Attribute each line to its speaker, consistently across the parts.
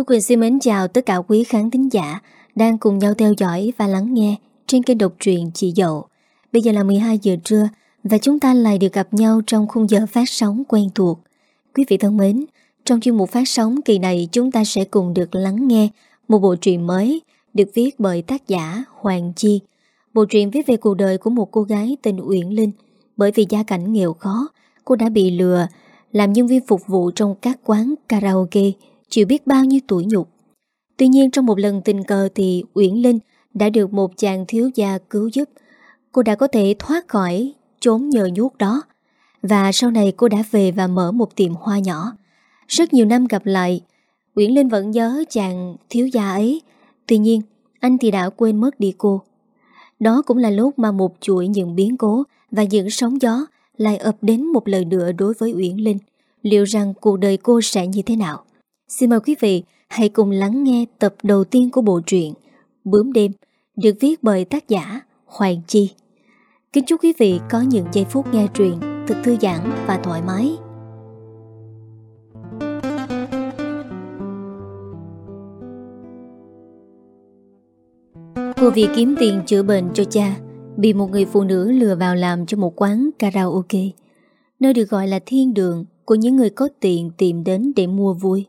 Speaker 1: Thu Quỳnh xin mến chào tất cả quý khán thính giả đang cùng nhau theo dõi và lắng nghe trên kênh độc truyện Chị Dậu. Bây giờ là 12 giờ trưa và chúng ta lại được gặp nhau trong khung giờ phát sóng quen thuộc. Quý vị thân mến, trong chuyên mục phát sóng kỳ này chúng ta sẽ cùng được lắng nghe một bộ truyện mới được viết bởi tác giả Hoàng Chi. Bộ truyện viết về cuộc đời của một cô gái tên Uyển Linh. Bởi vì gia cảnh nghèo khó, cô đã bị lừa làm nhân viên phục vụ trong các quán karaoke, chịu biết bao nhiêu tuổi nhục. Tuy nhiên trong một lần tình cờ thì Uyển Linh đã được một chàng thiếu gia cứu giúp. Cô đã có thể thoát khỏi trốn nhờ nhuốc đó. Và sau này cô đã về và mở một tiệm hoa nhỏ. Rất nhiều năm gặp lại, Uyển Linh vẫn nhớ chàng thiếu gia ấy. Tuy nhiên, anh thì đã quên mất đi cô. Đó cũng là lúc mà một chuỗi những biến cố và những sóng gió lại ập đến một lời nữa đối với Uyển Linh. Liệu rằng cuộc đời cô sẽ như thế nào? Xin mời quý vị hãy cùng lắng nghe tập đầu tiên của bộ truyện Bướm đêm, được viết bởi tác giả Hoàng Chi. Kính chúc quý vị có những giây phút nghe truyện thật thư giãn và thoải mái. Cô vì kiếm tiền chữa bệnh cho cha, Bị một người phụ nữ lừa vào làm cho một quán karaoke, Nơi được gọi là thiên đường Của những người có tiền tìm đến để mua vui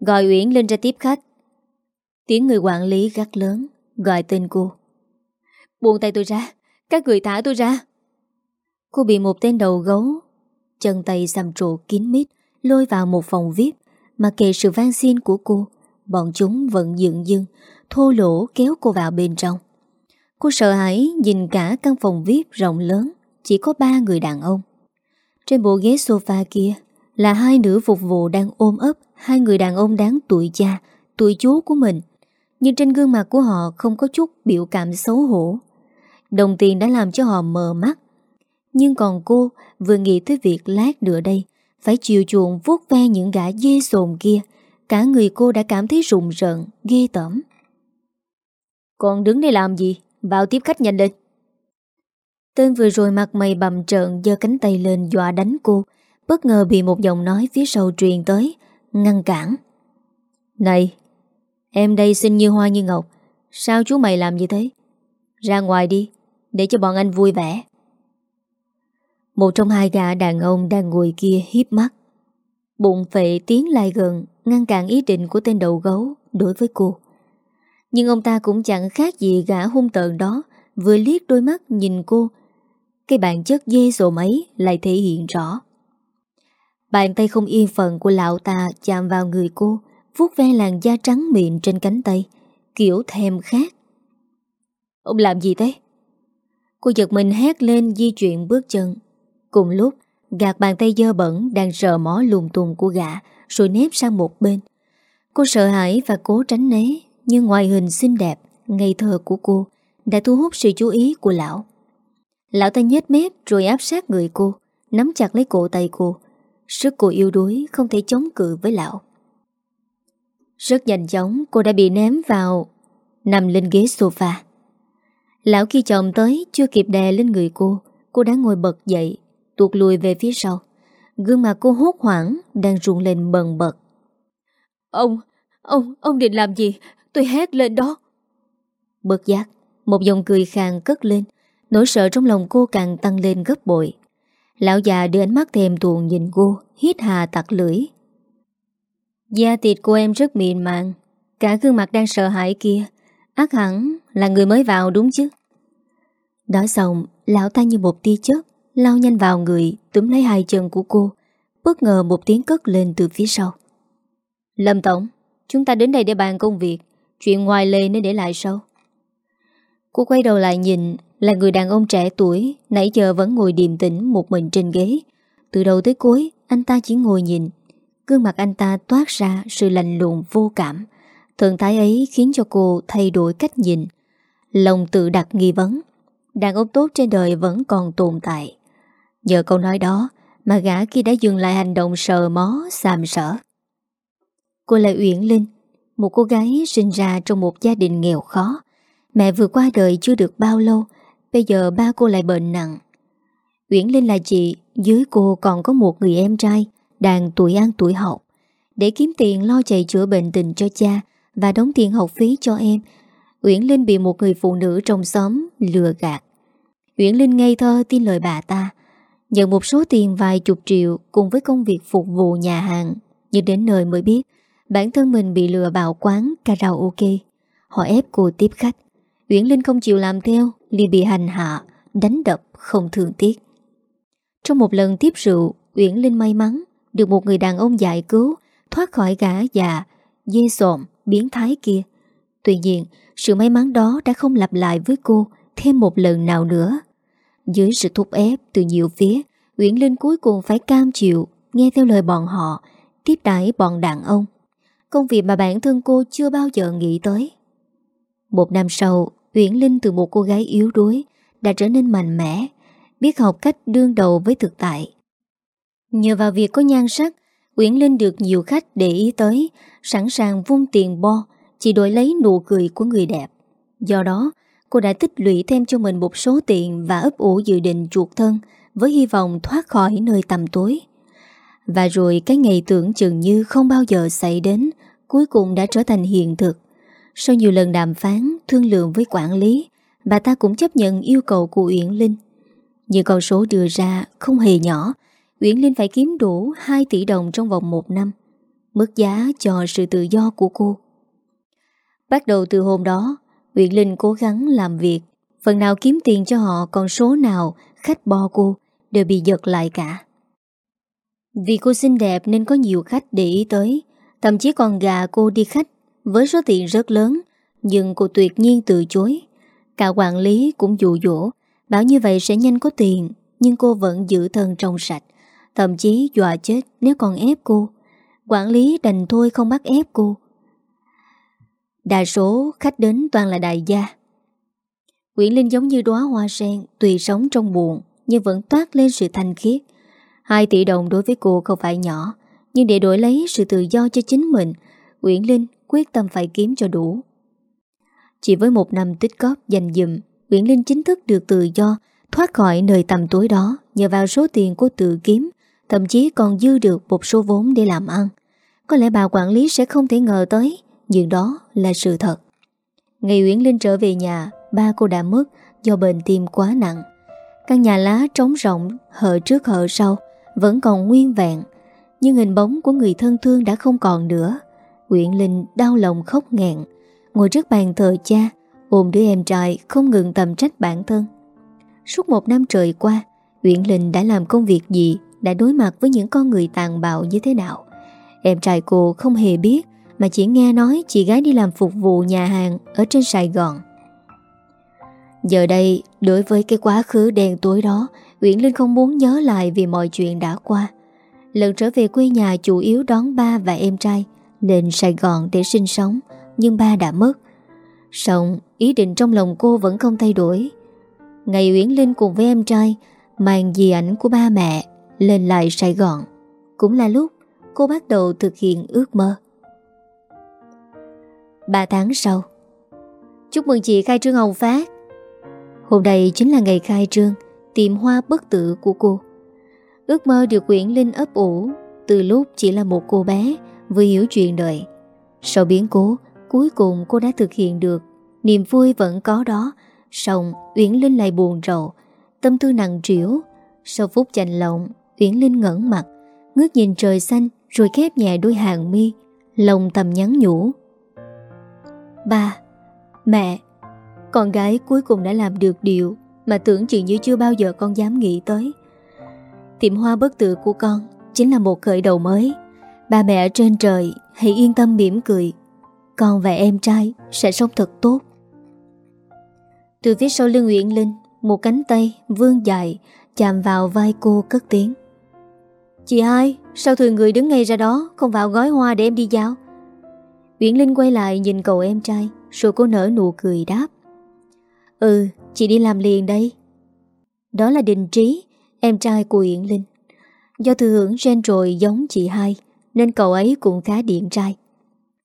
Speaker 1: Gọi Uyển lên ra tiếp khách. Tiếng người quản lý gắt lớn, Gọi tên cô. Buông tay tôi ra, Các người thả tôi ra. Cô bị một tên đầu gấu, Chân tay xăm trụ kín mít, Lôi vào một phòng VIP, Mà kệ sự van xin của cô, Bọn chúng vẫn dựng dưng Thô lỗ kéo cô vào bên trong. Cô sợ hãi nhìn cả căn phòng VIP rộng lớn, Chỉ có ba người đàn ông. Trên bộ ghế sofa kia là hai nữ phục vụ đang ôm ấp Hai người đàn ông đáng tuổi cha Tuổi chú của mình. Nhưng trên gương mặt của họ không có chút biểu cảm xấu hổ. Đồng tiền đã làm cho họ mờ mắt. Nhưng còn cô vừa nghĩ tới việc lát nữa đây Phải chiều chuộng vuốt ve những gã dê sồn kia. Cả người cô đã cảm thấy rùng rợn, ghê tởm. Còn đứng đây làm gì? Vào tiếp khách nhanh lên. Tên vừa rồi mặt mày bầm trợn giơ cánh tay lên dọa đánh cô. Bất ngờ bị một giọng nói phía sau truyền tới, Ngăn cản. Này, Em đây xinh như hoa như ngọc, Sao chú mày làm như thế? Ra ngoài đi, Để cho bọn anh vui vẻ. Một trong hai gã đàn ông đang ngồi kia hiếp mắt. Bụng phệ tiến lại gần, Ngăn cản ý định của tên đầu gấu Đối với cô. Nhưng ông ta cũng chẳng khác gì gã hung tợn đó, Vừa liếc đôi mắt nhìn cô. Cái bản chất dê dồ ấy Lại thể hiện rõ. Bàn tay không yên phận của lão ta Chạm vào người cô, vuốt ve làn da trắng mịn trên cánh tay, Kiểu thèm khát. Ông làm gì thế? Cô giật mình hét lên di chuyển bước chân. Cùng lúc, Gạt bàn tay dơ bẩn đang sờ mó lùm tùm của gã Rồi nếp sang một bên. Cô sợ hãi và cố tránh né, Nhưng ngoại hình xinh đẹp, Ngây thơ của cô Đã thu hút sự chú ý của lão. Lão ta nhếch mép rồi áp sát người cô, Nắm chặt lấy cổ tay cô Sức cô yêu đuối không thể chống cự với lão Rất nhanh chóng cô đã bị ném vào Nằm lên ghế sofa Lão khi chồng tới chưa kịp đè lên người cô Cô đã ngồi bật dậy tuột lùi về phía sau. Gương mặt cô hốt hoảng, đang rụng lên bần bật. Ông, ông, ông định làm gì? Tôi hét lên đó. Bật giác, một dòng cười khàng cất lên, nỗi sợ trong lòng cô càng tăng lên gấp bội. Lão già đưa ánh mắt thèm thuồng nhìn cô, hít hà tặc lưỡi. Da thịt của em rất mịn màng, cả gương mặt đang sợ hãi kia, ác hẳn là người mới vào đúng chứ. Nói xong, lão ta như một tia chớp lao nhanh vào người, túm lấy hai chân của cô. Bất ngờ một tiếng cất lên từ phía sau. Lâm Tổng, chúng ta đến đây để bàn công việc. Chuyện ngoài lề nên để lại sau. Cô quay đầu lại nhìn là người đàn ông trẻ tuổi nãy giờ vẫn ngồi điềm tĩnh một mình trên ghế. Từ đầu tới cuối, anh ta chỉ ngồi nhìn. Gương mặt anh ta toát ra sự lạnh lùng vô cảm. Thần thái ấy khiến cho cô thay đổi cách nhìn. Lòng tự đặt nghi vấn. Đàn ông tốt trên đời vẫn còn tồn tại. Nhờ câu nói đó mà gã kia đã dừng lại hành động sờ mó, xàm sở. Cô là Uyển Linh, một cô gái sinh ra trong một gia đình nghèo khó. Mẹ vừa qua đời chưa được bao lâu, bây giờ ba cô lại bệnh nặng. Uyển Linh là chị, dưới cô còn có một người em trai, đang tuổi ăn tuổi học. Để kiếm tiền lo chạy chữa bệnh tình cho cha Và đóng tiền học phí cho em Uyển Linh bị một người phụ nữ trong xóm lừa gạt Uyển Linh ngây thơ tin lời bà ta Nhận một số tiền vài chục triệu Cùng với công việc phục vụ nhà hàng Nhưng đến nơi mới biết Bản thân mình bị lừa vào quán karaoke Họ ép cô tiếp khách Uyển Linh không chịu làm theo liền bị hành hạ, Đánh đập không thường tiếc. Trong một lần tiếp rượu, Uyển Linh may mắn Được một người đàn ông giải cứu, Thoát khỏi gã già Dê sộm biến thái kia. Tuy nhiên, sự may mắn đó đã không lặp lại với cô Thêm một lần nào nữa. Dưới sự thúc ép từ nhiều phía, Uyển Linh cuối cùng phải cam chịu Nghe theo lời bọn họ, Tiếp đãi bọn đàn ông. Công việc mà bản thân cô chưa bao giờ nghĩ tới. Một năm sau Uyển Linh từ một cô gái yếu đuối Đã trở nên mạnh mẽ, Biết học cách đương đầu với thực tại. Nhờ vào việc có nhan sắc, Uyển Linh được nhiều khách để ý tới, Sẵn sàng vung tiền bo, Chỉ đổi lấy nụ cười của người đẹp. Do đó, cô đã tích lũy thêm cho mình một số tiền Và ấp ủ dự định chuột thân Với hy vọng thoát khỏi nơi tầm tối. Và rồi cái ngày tưởng chừng như không bao giờ xảy đến, Cuối cùng đã trở thành hiện thực. Sau nhiều lần đàm phán, Thương lượng với quản lý, Bà ta cũng chấp nhận yêu cầu của Uyển Linh. Nhưng con số đưa ra không hề nhỏ, Uyển Linh phải kiếm đủ 2 tỷ đồng trong vòng 1 năm, Mức giá cho sự tự do của cô. Bắt đầu từ hôm đó, Uyển Linh cố gắng làm việc, Phần nào kiếm tiền cho họ, Còn số nào khách bo cô Đều bị giật lại cả. Vì cô xinh đẹp nên có nhiều khách để ý tới, Thậm chí còn gà cô đi khách với số tiền rất lớn, Nhưng cô tuyệt nhiên từ chối. Cả quản lý cũng dụ dỗ, Bảo như vậy sẽ nhanh có tiền, Nhưng cô vẫn giữ thân trong sạch, Thậm chí dọa chết nếu còn ép cô. Quản lý đành thôi không bắt ép cô. Đa số khách đến toàn là đại gia. Nguyễn Linh giống như đóa hoa sen, Tùy sống trong buồn, Nhưng vẫn toát lên sự thanh khiết. 2 tỷ đồng đối với cô không phải nhỏ, Nhưng để đổi lấy sự tự do cho chính mình Nguyễn Linh quyết tâm phải kiếm cho đủ. Chỉ với một năm tích cóp dành dùm Nguyễn Linh chính thức được tự do, Thoát khỏi nơi tầm tối đó Nhờ vào số tiền cô tự kiếm, Thậm chí còn dư được một số vốn để làm ăn. Có lẽ bà quản lý sẽ không thể ngờ tới, Nhưng đó là sự thật. Ngày Uyển Linh trở về nhà, Ba cô đã mất do bệnh tim quá nặng. Căn nhà lá trống rộng, Hở trước hở sau, Vẫn còn nguyên vẹn, Nhưng hình bóng của người thân thương đã không còn nữa. Uyển Linh đau lòng khóc nghẹn Ngồi trước bàn thờ cha Ôm đứa em trai không ngừng tầm trách bản thân Suốt một năm trời qua Uyển Linh đã làm công việc gì đã đối mặt với những con người tàn bạo như thế nào. Em trai cô không hề biết mà chỉ nghe nói chị gái đi làm phục vụ nhà hàng ở trên Sài Gòn. Giờ đây, đối với cái quá khứ đen tối đó, Uyển Linh không muốn nhớ lại vì mọi chuyện đã qua. Lần trở về quê nhà chủ yếu đón ba và em trai lên Sài Gòn để sinh sống, nhưng ba đã mất. Xong, ý định trong lòng cô vẫn không thay đổi. Ngày Uyển Linh cùng với em trai mang di ảnh của ba mẹ lên lại Sài Gòn Cũng là lúc cô bắt đầu thực hiện ước mơ 3 tháng sau Chúc mừng chị khai trương Hồng Phát Hôm nay chính là ngày khai trương Tiệm hoa bất tử của cô Ước mơ được Quyển Linh ấp ủ Từ lúc chỉ là một cô bé Vừa hiểu chuyện đời. Sau biến cố, Cuối cùng cô đã thực hiện được. Niềm vui vẫn có đó. Xong Uyển Linh lại buồn rầu. Tâm tư nặng trĩu. Sau phút chành lòng, Uyển Linh ngẩn mặt, Ngước nhìn trời xanh Rồi khép nhẹ đôi hàng mi, Lòng thầm nhắn nhủ. Ba, Mẹ, Con gái cuối cùng đã làm được điều Mà tưởng chừng như chưa bao giờ con dám nghĩ tới. Tiệm hoa bất tử của con Chính là một khởi đầu mới. Ba mẹ ở trên trời Hãy yên tâm mỉm cười. Con và em trai sẽ sống thật tốt. Từ phía sau lưng Uyển Linh Một cánh tay vươn dài Chạm vào vai cô cất tiếng. Chị hai, sao thường người đứng ngay ra đó Không vào gói hoa để em đi giao? Uyển Linh quay lại nhìn cậu em trai Rồi cô nở nụ cười đáp. Ừ, chị đi làm liền đây. Đó là Đình Trí Em trai của Uyển Linh. Do thừa hưởng gen rồi giống chị hai. Nên cậu ấy cũng khá điện trai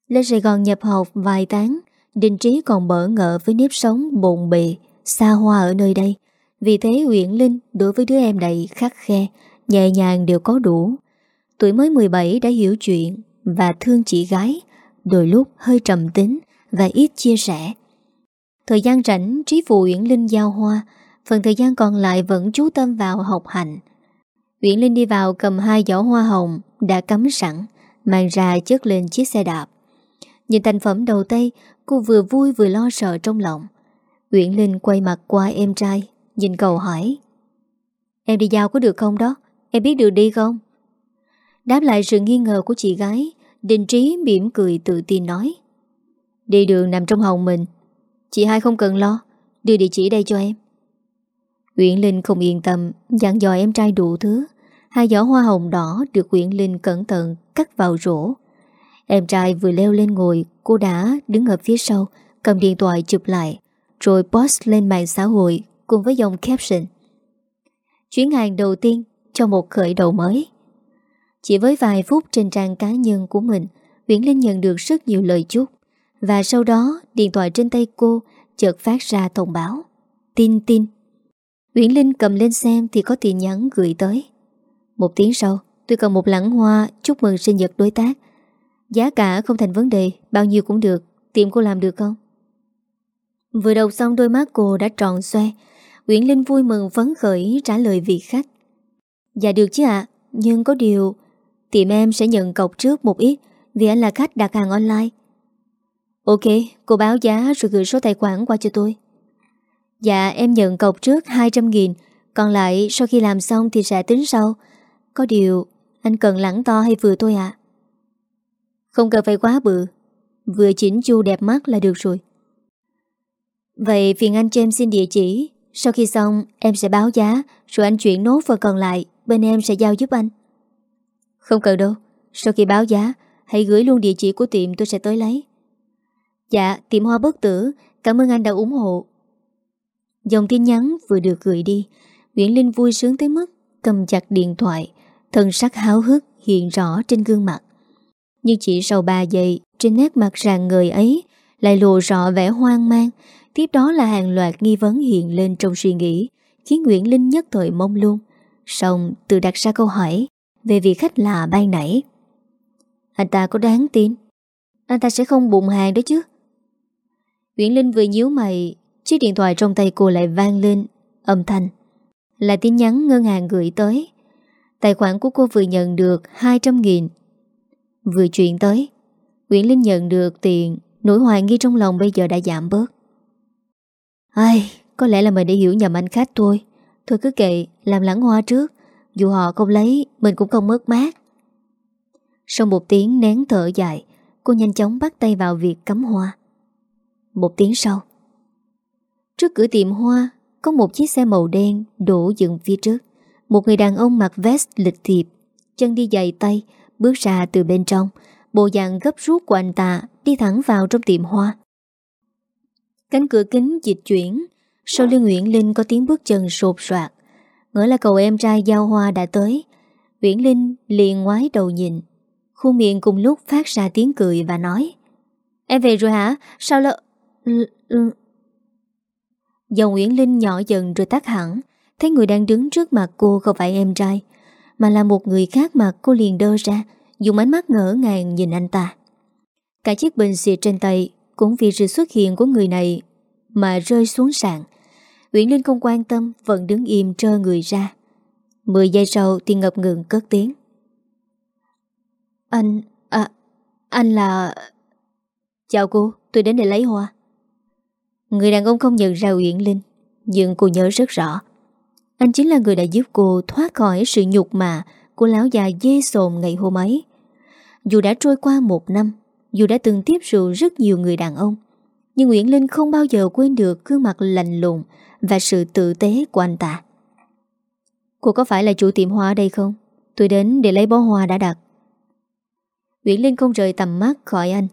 Speaker 1: Lên Sài Gòn nhập học vài tháng Đình Trí còn bỡ ngỡ với nếp sống bồn bề Xa hoa ở nơi đây Vì thế Uyển Linh đối với đứa em này khắc khe nhẹ nhàng đều có đủ. Tuổi mới 17 đã hiểu chuyện, và thương chị gái, đôi lúc hơi trầm tính và ít chia sẻ. Thời gian rảnh, Trí Phụ Uyển Linh giao hoa, phần thời gian còn lại vẫn chú tâm vào học hành. Uyển Linh đi vào cầm hai giỏ hoa hồng đã cắm sẵn, mang ra chất lên chiếc xe đạp. Nhìn thành phẩm đầu tay, cô vừa vui vừa lo sợ trong lòng. Uyển Linh quay mặt qua em trai, nhìn cậu hỏi. Em đi giao có được không đó? Em biết đường đi không? Đáp lại sự nghi ngờ của chị gái, Đình Trí mỉm cười tự tin nói. Đi đường nằm trong hồng mình. Chị hai không cần lo, đưa địa chỉ đây cho em. Uyển Linh không yên tâm, dặn dò em trai đủ thứ. Hai giỏ hoa hồng đỏ được Nguyễn Linh cẩn thận cắt vào rổ. Em trai vừa leo lên ngồi, cô đã đứng ở phía sau, cầm điện thoại chụp lại, rồi post lên mạng xã hội cùng với dòng caption. Chuyến hàng đầu tiên cho một khởi đầu mới. Chỉ với vài phút trên trang cá nhân của mình, Nguyễn Linh nhận được rất nhiều lời chúc. Và sau đó, điện thoại trên tay cô chợt phát ra thông báo. Tin tin. Nguyễn Linh cầm lên xem thì có tin nhắn gửi tới. Một tiếng sau, tôi cần một lẵng hoa chúc mừng sinh nhật đối tác. Giá cả không thành vấn đề, bao nhiêu cũng được. Tiệm cô làm được không? Vừa đọc xong đôi mắt cô đã tròn xoe. Nguyễn Linh vui mừng phấn khởi trả lời vị khách. Dạ được chứ ạ, nhưng có điều Tiệm em sẽ nhận cọc trước một ít Vì anh là khách đặt hàng online Ok, cô báo giá rồi gửi số tài khoản qua cho tôi Dạ em nhận cọc trước 200.000 Còn lại sau khi làm xong thì sẽ tính sau có điều Anh cần lẳng to hay vừa tôi ạ? Không cần phải quá bự. Vừa chỉnh chu đẹp mắt là được rồi. Vậy phiền anh cho em xin địa chỉ. Sau khi xong em sẽ báo giá Rồi anh chuyển nốt phần còn lại Bên em sẽ giao giúp anh. Không cần đâu. Sau khi báo giá Hãy gửi luôn địa chỉ của tiệm tôi sẽ tới lấy. Dạ tiệm hoa bất tử. Cảm ơn anh đã ủng hộ. Dòng tin nhắn vừa được gửi đi Nguyễn Linh vui sướng tới mức Cầm chặt điện thoại Thân sắc háo hức hiện rõ trên gương mặt Nhưng chỉ sau 3 giây Trên nét mặt ràng người ấy Lại lộ rõ vẻ hoang mang Tiếp đó là hàng loạt nghi vấn hiện lên trong suy nghĩ Khiến Nguyễn Linh nhất thời mông luôn Xong tự đặt ra câu hỏi về vị khách lạ ban nãy. Anh ta có đáng tin? Anh ta sẽ không bụng hàng đó chứ? Nguyễn Linh vừa nhíu mày, chiếc điện thoại trong tay cô lại vang lên, âm thanh. Là tin nhắn ngân hàng gửi tới. Tài khoản của cô vừa nhận được 200.000. Vừa chuyển tới, Nguyễn Linh nhận được tiền, nỗi hoài nghi trong lòng bây giờ đã giảm bớt. Ai, có lẽ là mình đã hiểu nhầm anh khách thôi. Thôi cứ kệ, làm lãng hoa trước. Dù họ không lấy Mình cũng không mất mát Sau một tiếng nén thở dài Cô nhanh chóng bắt tay vào việc cắm hoa Một tiếng sau Trước cửa tiệm hoa Có một chiếc xe màu đen đổ dựng phía trước một người đàn ông mặc vest lịch thiệp, Chân đi giày tay, Bước ra từ bên trong. Bộ dạng gấp rút của anh ta Đi thẳng vào trong tiệm hoa. Cánh cửa kính dịch chuyển. Sau lưng Nguyễn Linh có tiếng bước chân sột soạt. Ngỡ là cậu em trai giao hoa đã tới. Nguyễn Linh liền ngoái đầu nhìn. Khuôn miệng cùng lúc phát ra tiếng cười và nói, Em về rồi hả? Sao lỡ... Dòng Nguyễn Linh nhỏ dần rồi tắt hẳn. Thấy người đang đứng trước mặt cô không phải em trai Mà là một người khác mà cô liền đơ ra Dùng ánh mắt ngỡ ngàng nhìn anh ta. Cả chiếc bình xịt trên tay Cũng vì sự xuất hiện của người này Mà rơi xuống sàn. Uyển Linh không quan tâm Vẫn đứng im trơ người ra. Mười giây sau thì ngập ngừng cất tiếng. Anh... À... Anh là... Chào cô, tôi đến để lấy hoa. Người đàn ông không nhận ra Uyển Linh Nhưng cô nhớ rất rõ. Anh chính là người đã giúp cô thoát khỏi sự nhục mà Của lão già dê sồn ngày hôm ấy Dù đã trôi qua một năm, Dù đã từng tiếp rượu rất nhiều người đàn ông, Nhưng Nguyễn Linh không bao giờ quên được gương mặt lạnh lùng và sự tự tế của anh ta. Cô có phải là chủ tiệm hoa ở đây không? Tôi đến để lấy bó hoa đã đặt. Nguyễn Linh không rời tầm mắt khỏi anh.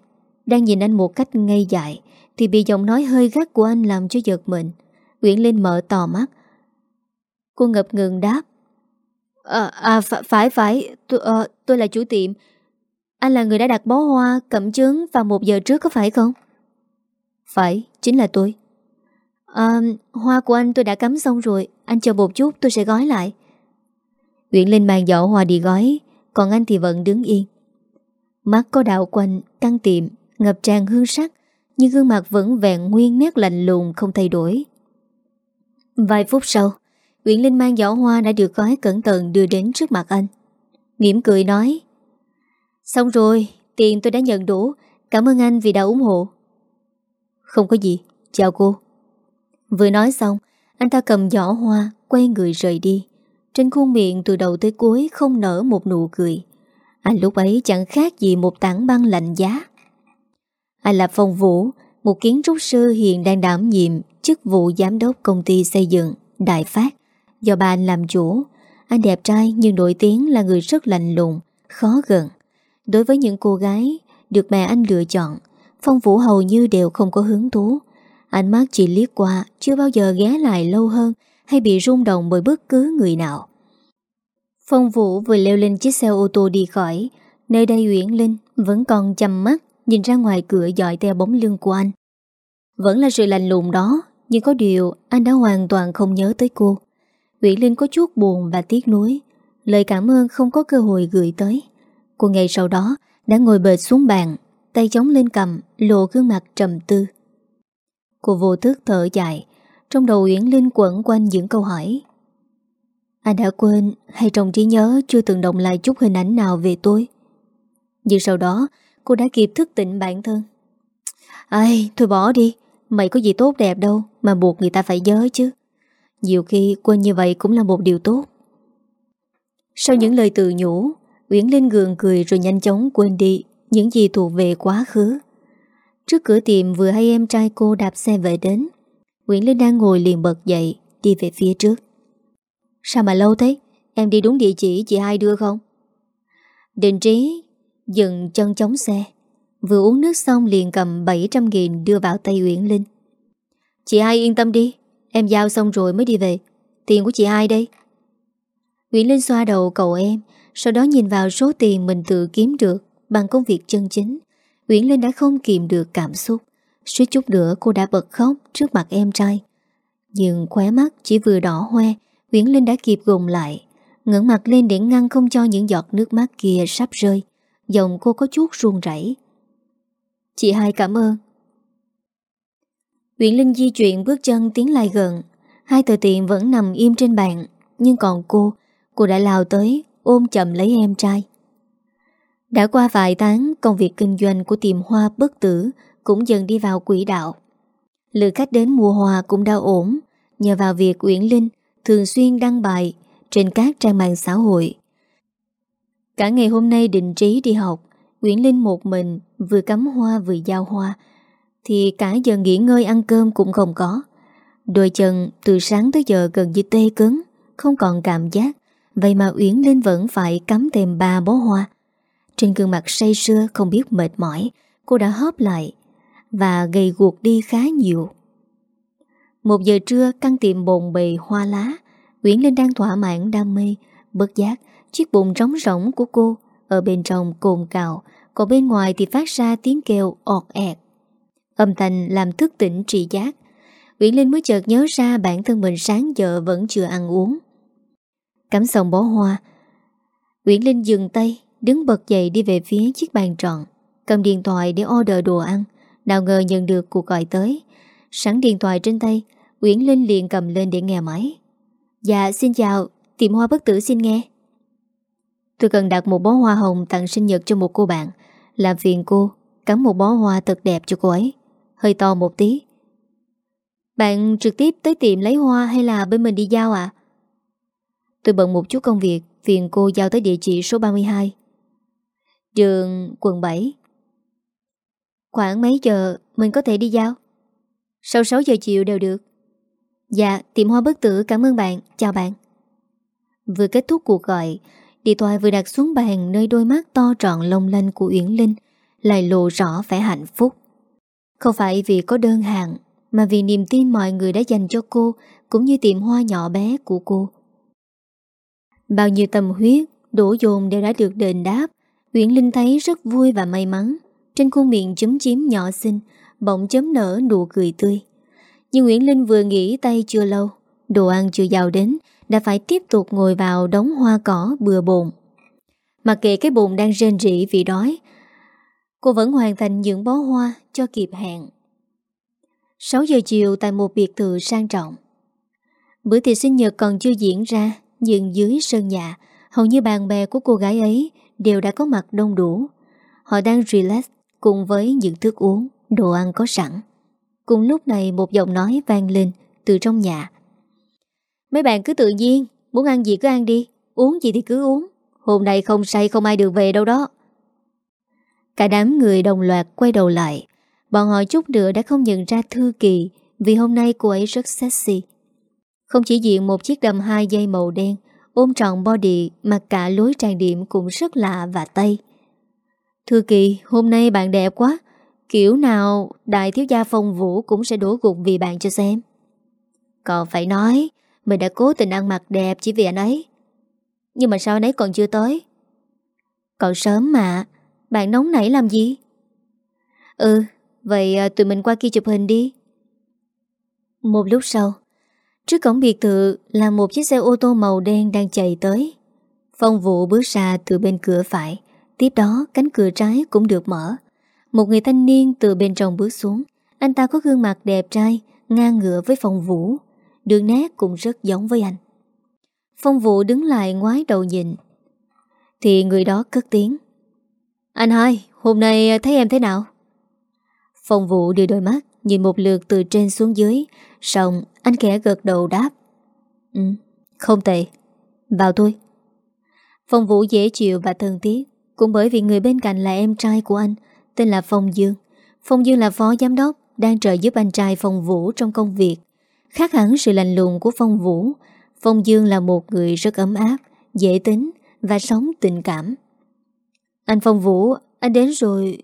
Speaker 1: Đang nhìn anh một cách ngây dại, thì bị giọng nói hơi gắt của anh làm cho giật mình. Nguyễn Linh mở tò mắt. Cô ngập ngừng đáp. À, à phải phải, tôi, à, tôi là chủ tiệm. Anh là người đã đặt bó hoa, cẩm chứng vào một giờ trước có phải không? Phải, chính là tôi. À, hoa của anh tôi đã cắm xong rồi Anh chờ một chút tôi sẽ gói lại Nguyễn Linh mang giỏ hoa đi gói Còn anh thì vẫn đứng yên Mắt có đạo quanh, căn tiệm, ngập tràn hương sắc, nhưng gương mặt vẫn vẹn nguyên nét lạnh lùng không thay đổi. Vài phút sau, Nguyễn Linh mang giỏ hoa đã được gói cẩn thận đưa đến trước mặt anh. Nghiễm cười nói Xong rồi, tiền tôi đã nhận đủ, cảm ơn anh vì đã ủng hộ. Không có gì, chào cô. Vừa nói xong, anh ta cầm giỏ hoa, quay người rời đi. Trên khuôn miệng từ đầu tới cuối không nở một nụ cười. Anh lúc ấy chẳng khác gì một tảng băng lạnh giá. Anh là Phong Vũ, một kiến trúc sư hiện đang đảm nhiệm chức vụ giám đốc công ty xây dựng Đại Phát do bà anh làm chủ. Anh đẹp trai nhưng nổi tiếng là người rất lạnh lùng, khó gần. Đối với những cô gái được mẹ anh lựa chọn, Phong Vũ hầu như đều không có hứng thú. Ánh mắt chỉ liếc qua, chưa bao giờ ghé lại lâu hơn hay bị rung động bởi bất cứ người nào. Phong Vũ vừa leo lên chiếc xe ô tô đi khỏi, nơi đây Uyển Linh vẫn còn chầm mắt nhìn ra ngoài cửa dọi theo bóng lưng của anh. Vẫn là sự lạnh lùng đó, nhưng có điều anh đã hoàn toàn không nhớ tới cô. Uyển Linh có chút buồn và tiếc nuối, lời cảm ơn không có cơ hội gửi tới. Cô ngày sau đó đã ngồi bệt xuống bàn, tay chống lên cầm, lộ gương mặt trầm tư. Cô vô thức thở dài, trong đầu Uyển Linh quẩn quanh những câu hỏi. Anh đã quên hay trong trí nhớ chưa từng động lại chút hình ảnh nào về tôi. Nhưng sau đó cô đã kịp thức tỉnh bản thân. Ai, thôi bỏ đi, mày có gì tốt đẹp đâu mà buộc người ta phải nhớ chứ. Nhiều khi quên như vậy cũng là một điều tốt. Sau những lời tự nhủ, Uyển Linh gường cười rồi nhanh chóng quên đi những gì thuộc về quá khứ. Trước cửa tiệm vừa hay em trai cô đạp xe về đến. Nguyễn Linh đang ngồi liền bật dậy, đi về phía trước. Sao mà lâu thế? Em đi đúng địa chỉ chị hai đưa không? Định trí dừng chân chống xe. Vừa uống nước xong liền cầm 700 nghìn đưa vào tay Uyển Linh. Chị hai yên tâm đi, em giao xong rồi mới đi về. Tiền của chị ai đây. Nguyễn Linh xoa đầu cậu em, sau đó nhìn vào số tiền mình tự kiếm được bằng công việc chân chính. Nguyễn Linh đã không kìm được cảm xúc. Suýt chút nữa cô đã bật khóc trước mặt em trai. Nhưng khóe mắt chỉ vừa đỏ hoe, Nguyễn Linh đã kịp gồng lại, ngẩng mặt lên để ngăn không cho những giọt nước mắt kia sắp rơi. Giọng cô có chút run rẩy. Chị hai cảm ơn. Uyển Linh di chuyển bước chân tiến lại gần. Hai tờ tiền vẫn nằm im trên bàn, nhưng còn cô, cô đã lao tới ôm chậm lấy em trai. Đã qua vài tháng, công việc kinh doanh của tiệm hoa bất tử cũng dần đi vào quỹ đạo. Lượng khách đến mua hoa cũng đã ổn, nhờ vào việc Uyển Linh thường xuyên đăng bài trên các trang mạng xã hội. Cả ngày hôm nay định trí đi học, Nguyễn Linh một mình vừa cắm hoa vừa giao hoa, thì cả giờ nghỉ ngơi ăn cơm cũng không có. Đôi chân từ sáng tới giờ gần như tê cứng, không còn cảm giác, vậy mà Uyển Linh vẫn phải cắm thêm ba bó hoa. Trên gương mặt say sưa không biết mệt mỏi, cô đã hóp lại và gầy guộc đi khá nhiều. Một giờ trưa căn tiệm bồn bề hoa lá Uyển Linh đang thỏa mãn đam mê Bất giác Chiếc bụng trống rỗng của cô Ở bên trong cồn cào Còn bên ngoài thì phát ra tiếng kêu ọt ẹt Âm thanh làm thức tỉnh trị giác. Nguyễn Linh mới chợt nhớ ra bản thân mình sáng giờ vẫn chưa ăn uống. Cắm xong bó hoa, Nguyễn Linh dừng tay, Đứng bật dậy đi về phía chiếc bàn tròn. Cầm điện thoại để order đồ ăn, Nào ngờ nhận được cuộc gọi tới. Sẵn điện thoại trên tay Uyển Linh liền cầm lên để nghe máy. Dạ xin chào Tiệm hoa bất tử xin nghe. Tôi cần đặt một bó hoa hồng tặng sinh nhật cho một cô bạn. Làm phiền cô, Cắm một bó hoa thật đẹp cho cô ấy. Hơi to một tí. Bạn trực tiếp tới tiệm lấy hoa Hay là bên mình đi giao ạ? Tôi bận một chút công việc Phiền cô giao tới địa chỉ số 32 Đường quận 7 Khoảng mấy giờ Mình có thể đi giao? Sau 6 giờ chiều đều được. Dạ, tiệm hoa bất tử cảm ơn bạn, chào bạn. Vừa kết thúc cuộc gọi, điện thoại vừa đặt xuống bàn nơi đôi mắt to trọn lông lanh của Uyển Linh lại lộ rõ vẻ hạnh phúc. Không phải vì có đơn hàng, mà vì niềm tin mọi người đã dành cho cô cũng như tiệm hoa nhỏ bé của cô. Bao nhiêu tâm huyết, đổ dồn đều đã được đền đáp, nguyễn Linh thấy rất vui và may mắn. Trên khuôn miệng chấm chím nhỏ xinh, bỗng chấm nở nụ cười tươi. Nhưng Nguyễn Linh vừa nghỉ tay chưa lâu Đồ ăn chưa giàu đến Đã phải tiếp tục ngồi vào đống hoa cỏ bừa bồn Mặc kệ cái bồn đang rên rỉ vì đói Cô vẫn hoàn thành những bó hoa cho kịp hẹn 6 giờ chiều tại một biệt thự sang trọng. Bữa tiệc sinh nhật còn chưa diễn ra, Nhưng dưới sân nhà, Hầu như bạn bè của cô gái ấy Đều đã có mặt đông đủ. Họ đang relax cùng với những thức uống, Đồ ăn có sẵn. Cùng lúc này một giọng nói vang lên Từ trong nhà. Mấy bạn cứ tự nhiên, Muốn ăn gì cứ ăn đi, Uống gì thì cứ uống. Hôm nay không say không ai được về đâu đó. Cả đám người đồng loạt quay đầu lại. Bọn họ chút nữa đã không nhận ra Thư Kỳ, Vì hôm nay cô ấy rất sexy. Không chỉ diện một chiếc đầm hai dây màu đen, Ôm trọn body Mà cả lối trang điểm cũng rất lạ và tây. Thư Kỳ, Hôm nay bạn đẹp quá. Kiểu nào đại thiếu gia phong vũ Cũng sẽ đổ gục vì bạn cho xem. Còn phải nói, Mình đã cố tình ăn mặc đẹp chỉ vì anh ấy. Nhưng mà sao anh ấy còn chưa tới? Còn sớm mà. Bạn nóng nảy làm gì? Ừ Vậy à, tụi mình qua kia chụp hình đi. Một lúc sau, Trước cổng biệt thự là một chiếc xe ô tô màu đen đang chạy tới. Phong vụ bước ra từ bên cửa phải, Tiếp đó cánh cửa trái cũng được mở. Một người thanh niên từ bên trong bước xuống. Anh ta có gương mặt đẹp trai, Ngang ngựa với phong vũ. Đường nét cũng rất giống với anh. Phong vũ đứng lại ngoái đầu nhìn. Thì người đó cất tiếng. Anh hai, hôm nay à, thấy em thế nào? Phong vụ đưa đôi mắt Nhìn một lượt từ trên xuống dưới Xong anh khẽ gật đầu đáp. Ừ không tệ. Vào thôi. Phong Vũ dễ chịu và thân thiết Cũng bởi vì người bên cạnh là em trai của anh Tên là Phong Dương. Phong Dương là phó giám đốc Đang trợ giúp anh trai Phong Vũ trong công việc. Khác hẳn sự lành lùng của Phong Vũ Phong Dương là một người rất ấm áp Dễ tính Và sống tình cảm. Anh Phong Vũ, Anh đến rồi.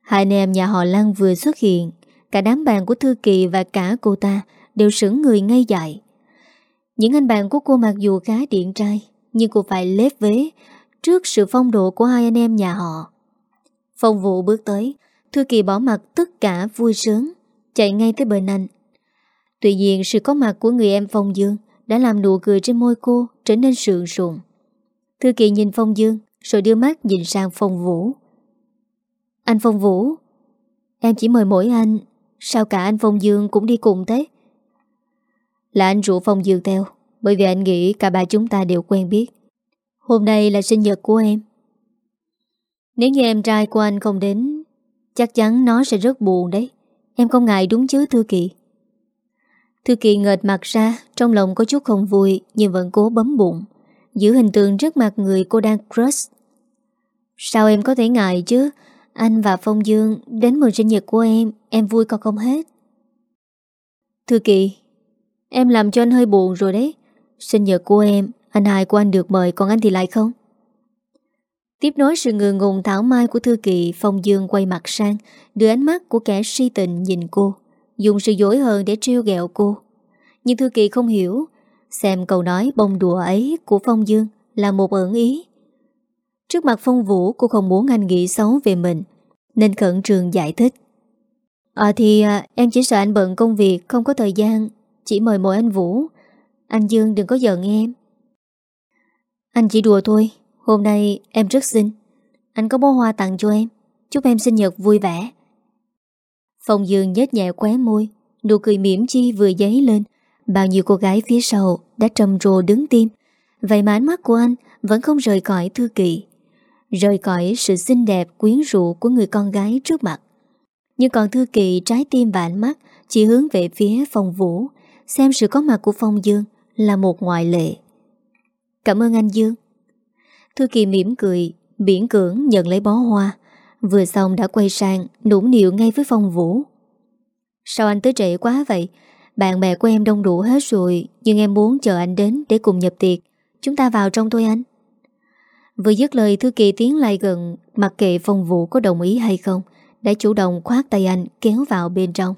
Speaker 1: Hai anh em nhà họ Lăng vừa xuất hiện, Cả đám bạn của Thư Kỳ và cả cô ta Đều sững người ngây dại Những anh bạn của cô mặc dù khá điện trai, Nhưng cô phải lép vế Trước sự phong độ của hai anh em nhà họ. Phong vũ bước tới, Thư Kỳ bỏ mặt tất cả vui sướng, Chạy ngay tới bên anh. Tuy nhiên, sự có mặt của người em Phong Dương Đã làm nụ cười trên môi cô Trở nên sượng sụn Thư Kỳ nhìn Phong Dương rồi đưa mắt nhìn sang Phong Vũ. Anh Phong Vũ, Em chỉ mời mỗi anh, Sao cả anh Phong Dương cũng đi cùng thế? Là anh rủ Phong Dương theo, Bởi vì anh nghĩ cả ba chúng ta đều quen biết. Hôm nay là sinh nhật của em. Nếu như em trai của anh không đến, Chắc chắn nó sẽ rất buồn đấy. Em không ngại đúng chứ, Thư Kỳ? Thư Kỳ ngợt mặt ra, Trong lòng có chút không vui, Nhưng vẫn cố bấm bụng. Giữ hình tượng trước mặt người cô đang crush. Sao em có thể ngại chứ? Anh và Phong Dương đến mừng sinh nhật của em Em vui còn không hết. Thư Kỳ Em làm cho anh hơi buồn rồi đấy. Sinh nhật của em, Anh hai của anh được mời, còn anh thì lại không? Tiếp nối sự ngừa ngùng thảo mai của Thư Kỳ Phong Dương quay mặt sang, Đưa ánh mắt của kẻ si tình nhìn cô, Dùng sự dối hờn để trêu ghẹo cô. Nhưng Thư Kỳ không hiểu Xem câu nói bông đùa ấy của Phong Dương Là một ẩn ý. Trước mặt Phong Vũ cô không muốn anh nghĩ xấu về mình Nên khẩn trường giải thích. À thì à, em chỉ sợ anh bận công việc Không có thời gian Chỉ mời mỗi anh Vũ. Anh Dương đừng có giận em. Anh chỉ đùa thôi Hôm nay em rất xinh. Anh có bó hoa tặng cho em Chúc em sinh nhật vui vẻ. Phong Dương nhếch nhẹ khóe môi Nụ cười mỉm chi vừa giấy lên. Bao nhiêu cô gái phía sau Đã trầm rồ đứng tim Vậy mà ánh mắt của anh Vẫn không rời khỏi thư kỵ rời khỏi sự xinh đẹp quyến rũ của người con gái trước mặt. Nhưng còn Thư Kỳ trái tim và ánh mắt chỉ hướng về phía Phong Vũ, xem sự có mặt của Phong Dương là một ngoại lệ. Cảm ơn anh Dương. Thư Kỳ mỉm cười, biển cưỡng nhận lấy bó hoa, vừa xong đã quay sang nũng nịu ngay với Phong Vũ. Sao anh tới trễ quá vậy? Bạn bè của em đông đủ hết rồi, nhưng em muốn chờ anh đến để cùng nhập tiệc. Chúng ta vào trong thôi anh. Vừa dứt lời Thư Kỳ tiến lại gần Mặc kệ phong vũ có đồng ý hay không Đã chủ động khoát tay anh kéo vào bên trong.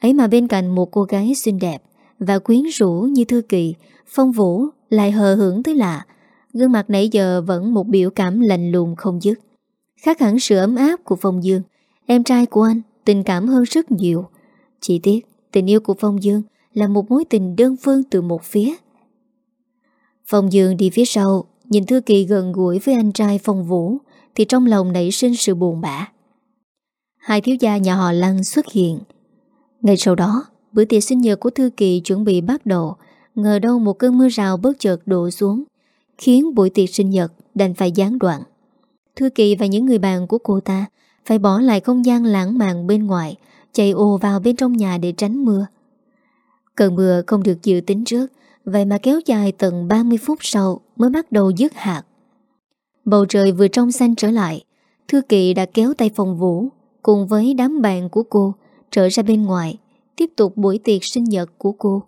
Speaker 1: Ấy mà bên cạnh một cô gái xinh đẹp Và quyến rũ như Thư Kỳ Phong Vũ lại hờ hưởng tới lạ. Gương mặt nãy giờ vẫn một biểu cảm lạnh lùng không dứt. Khác hẳn sự ấm áp của Phong Dương Em trai của anh tình cảm hơn rất nhiều. Chỉ tiếc tình yêu của Phong Dương Là một mối tình đơn phương từ một phía. Phong Dương đi phía sau, Nhìn Thư Kỳ gần gũi với anh trai Phong Vũ, Thì trong lòng nảy sinh sự buồn bã. Hai thiếu gia nhà họ Lăng xuất hiện. Ngay sau đó, Bữa tiệc sinh nhật của Thư Kỳ chuẩn bị bắt đầu, Ngờ đâu một cơn mưa rào bất chợt đổ xuống, Khiến buổi tiệc sinh nhật đành phải gián đoạn. Thư Kỳ và những người bạn của cô ta Phải bỏ lại không gian lãng mạn bên ngoài Chạy ồ vào bên trong nhà để tránh mưa. Cơn mưa không được dự tính trước Vậy mà kéo dài tận 30 phút sau Mới bắt đầu dứt hạt. Bầu trời vừa trong xanh trở lại Thư Kỳ đã kéo tay phòng vũ Cùng với đám bạn của cô Trở ra bên ngoài Tiếp tục buổi tiệc sinh nhật của cô.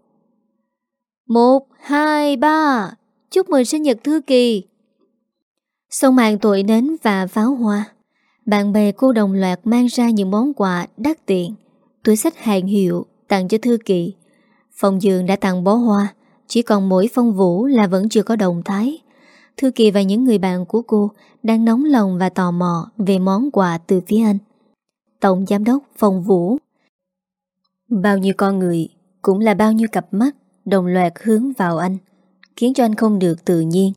Speaker 1: Một, hai, ba Chúc mừng sinh nhật Thư Kỳ Xong màn tuổi nến và pháo hoa. Bạn bè cô đồng loạt mang ra những món quà đắt tiền. Túi sách hàng hiệu tặng cho Thư Kỳ Phòng giường đã tặng bó hoa, Chỉ còn mỗi phong vũ là vẫn chưa có động thái. Thư Kỳ và những người bạn của cô Đang nóng lòng và tò mò Về món quà từ phía anh. Tổng giám đốc phòng vũ. Bao nhiêu con người Cũng là bao nhiêu cặp mắt Đồng loạt hướng vào anh, Khiến cho anh không được tự nhiên.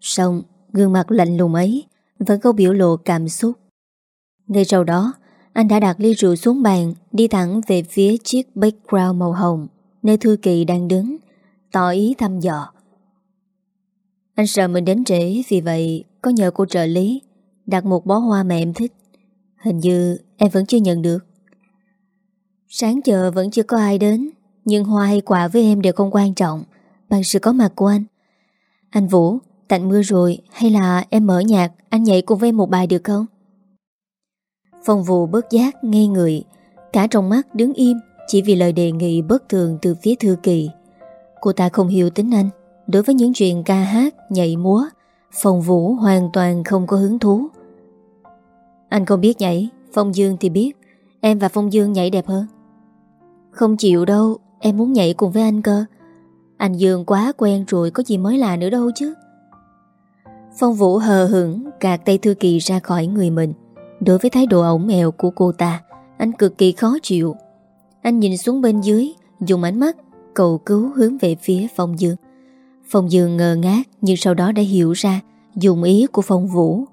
Speaker 1: Xong gương mặt lạnh lùng ấy Vẫn không biểu lộ cảm xúc. Ngay sau đó, Anh đã đặt ly rượu xuống bàn, Đi thẳng về phía chiếc background màu hồng, Nơi Thư Kỳ đang đứng, Tỏ ý thăm dò. Anh sợ mình đến trễ, Vì vậy có nhờ cô trợ lý, Đặt một bó hoa mà em thích. Hình như em vẫn chưa nhận được. Sáng giờ vẫn chưa có ai đến, Nhưng hoa hay quà với em đều không quan trọng, Bằng sự có mặt của anh. Anh Vũ, Tạnh mưa rồi, Hay là em mở nhạc, Anh nhảy cùng với em một bài được không? Phong vụ bớt giác ngây người. Cả trong mắt đứng im Chỉ vì lời đề nghị bất thường từ phía thư kỳ. Cô ta không hiểu tính anh. Đối với những chuyện ca hát, nhảy múa Phong Vũ hoàn toàn không có hứng thú. Anh không biết nhảy Phong Dương thì biết. Em và Phong Dương nhảy đẹp hơn. Không chịu đâu Em muốn nhảy cùng với anh cơ. Anh Dương quá quen rồi Có gì mới lạ nữa đâu chứ. Phong Vũ hờ hững Gạt tay Thư Kỳ ra khỏi người mình. Đối với thái độ ổng mèo của cô ta, Anh cực kỳ khó chịu. Anh nhìn xuống bên dưới, Dùng ánh mắt cầu cứu hướng về phía Phong Dương. Phong Dương ngờ ngác Nhưng sau đó đã hiểu ra Dùng ý của Phong Vũ.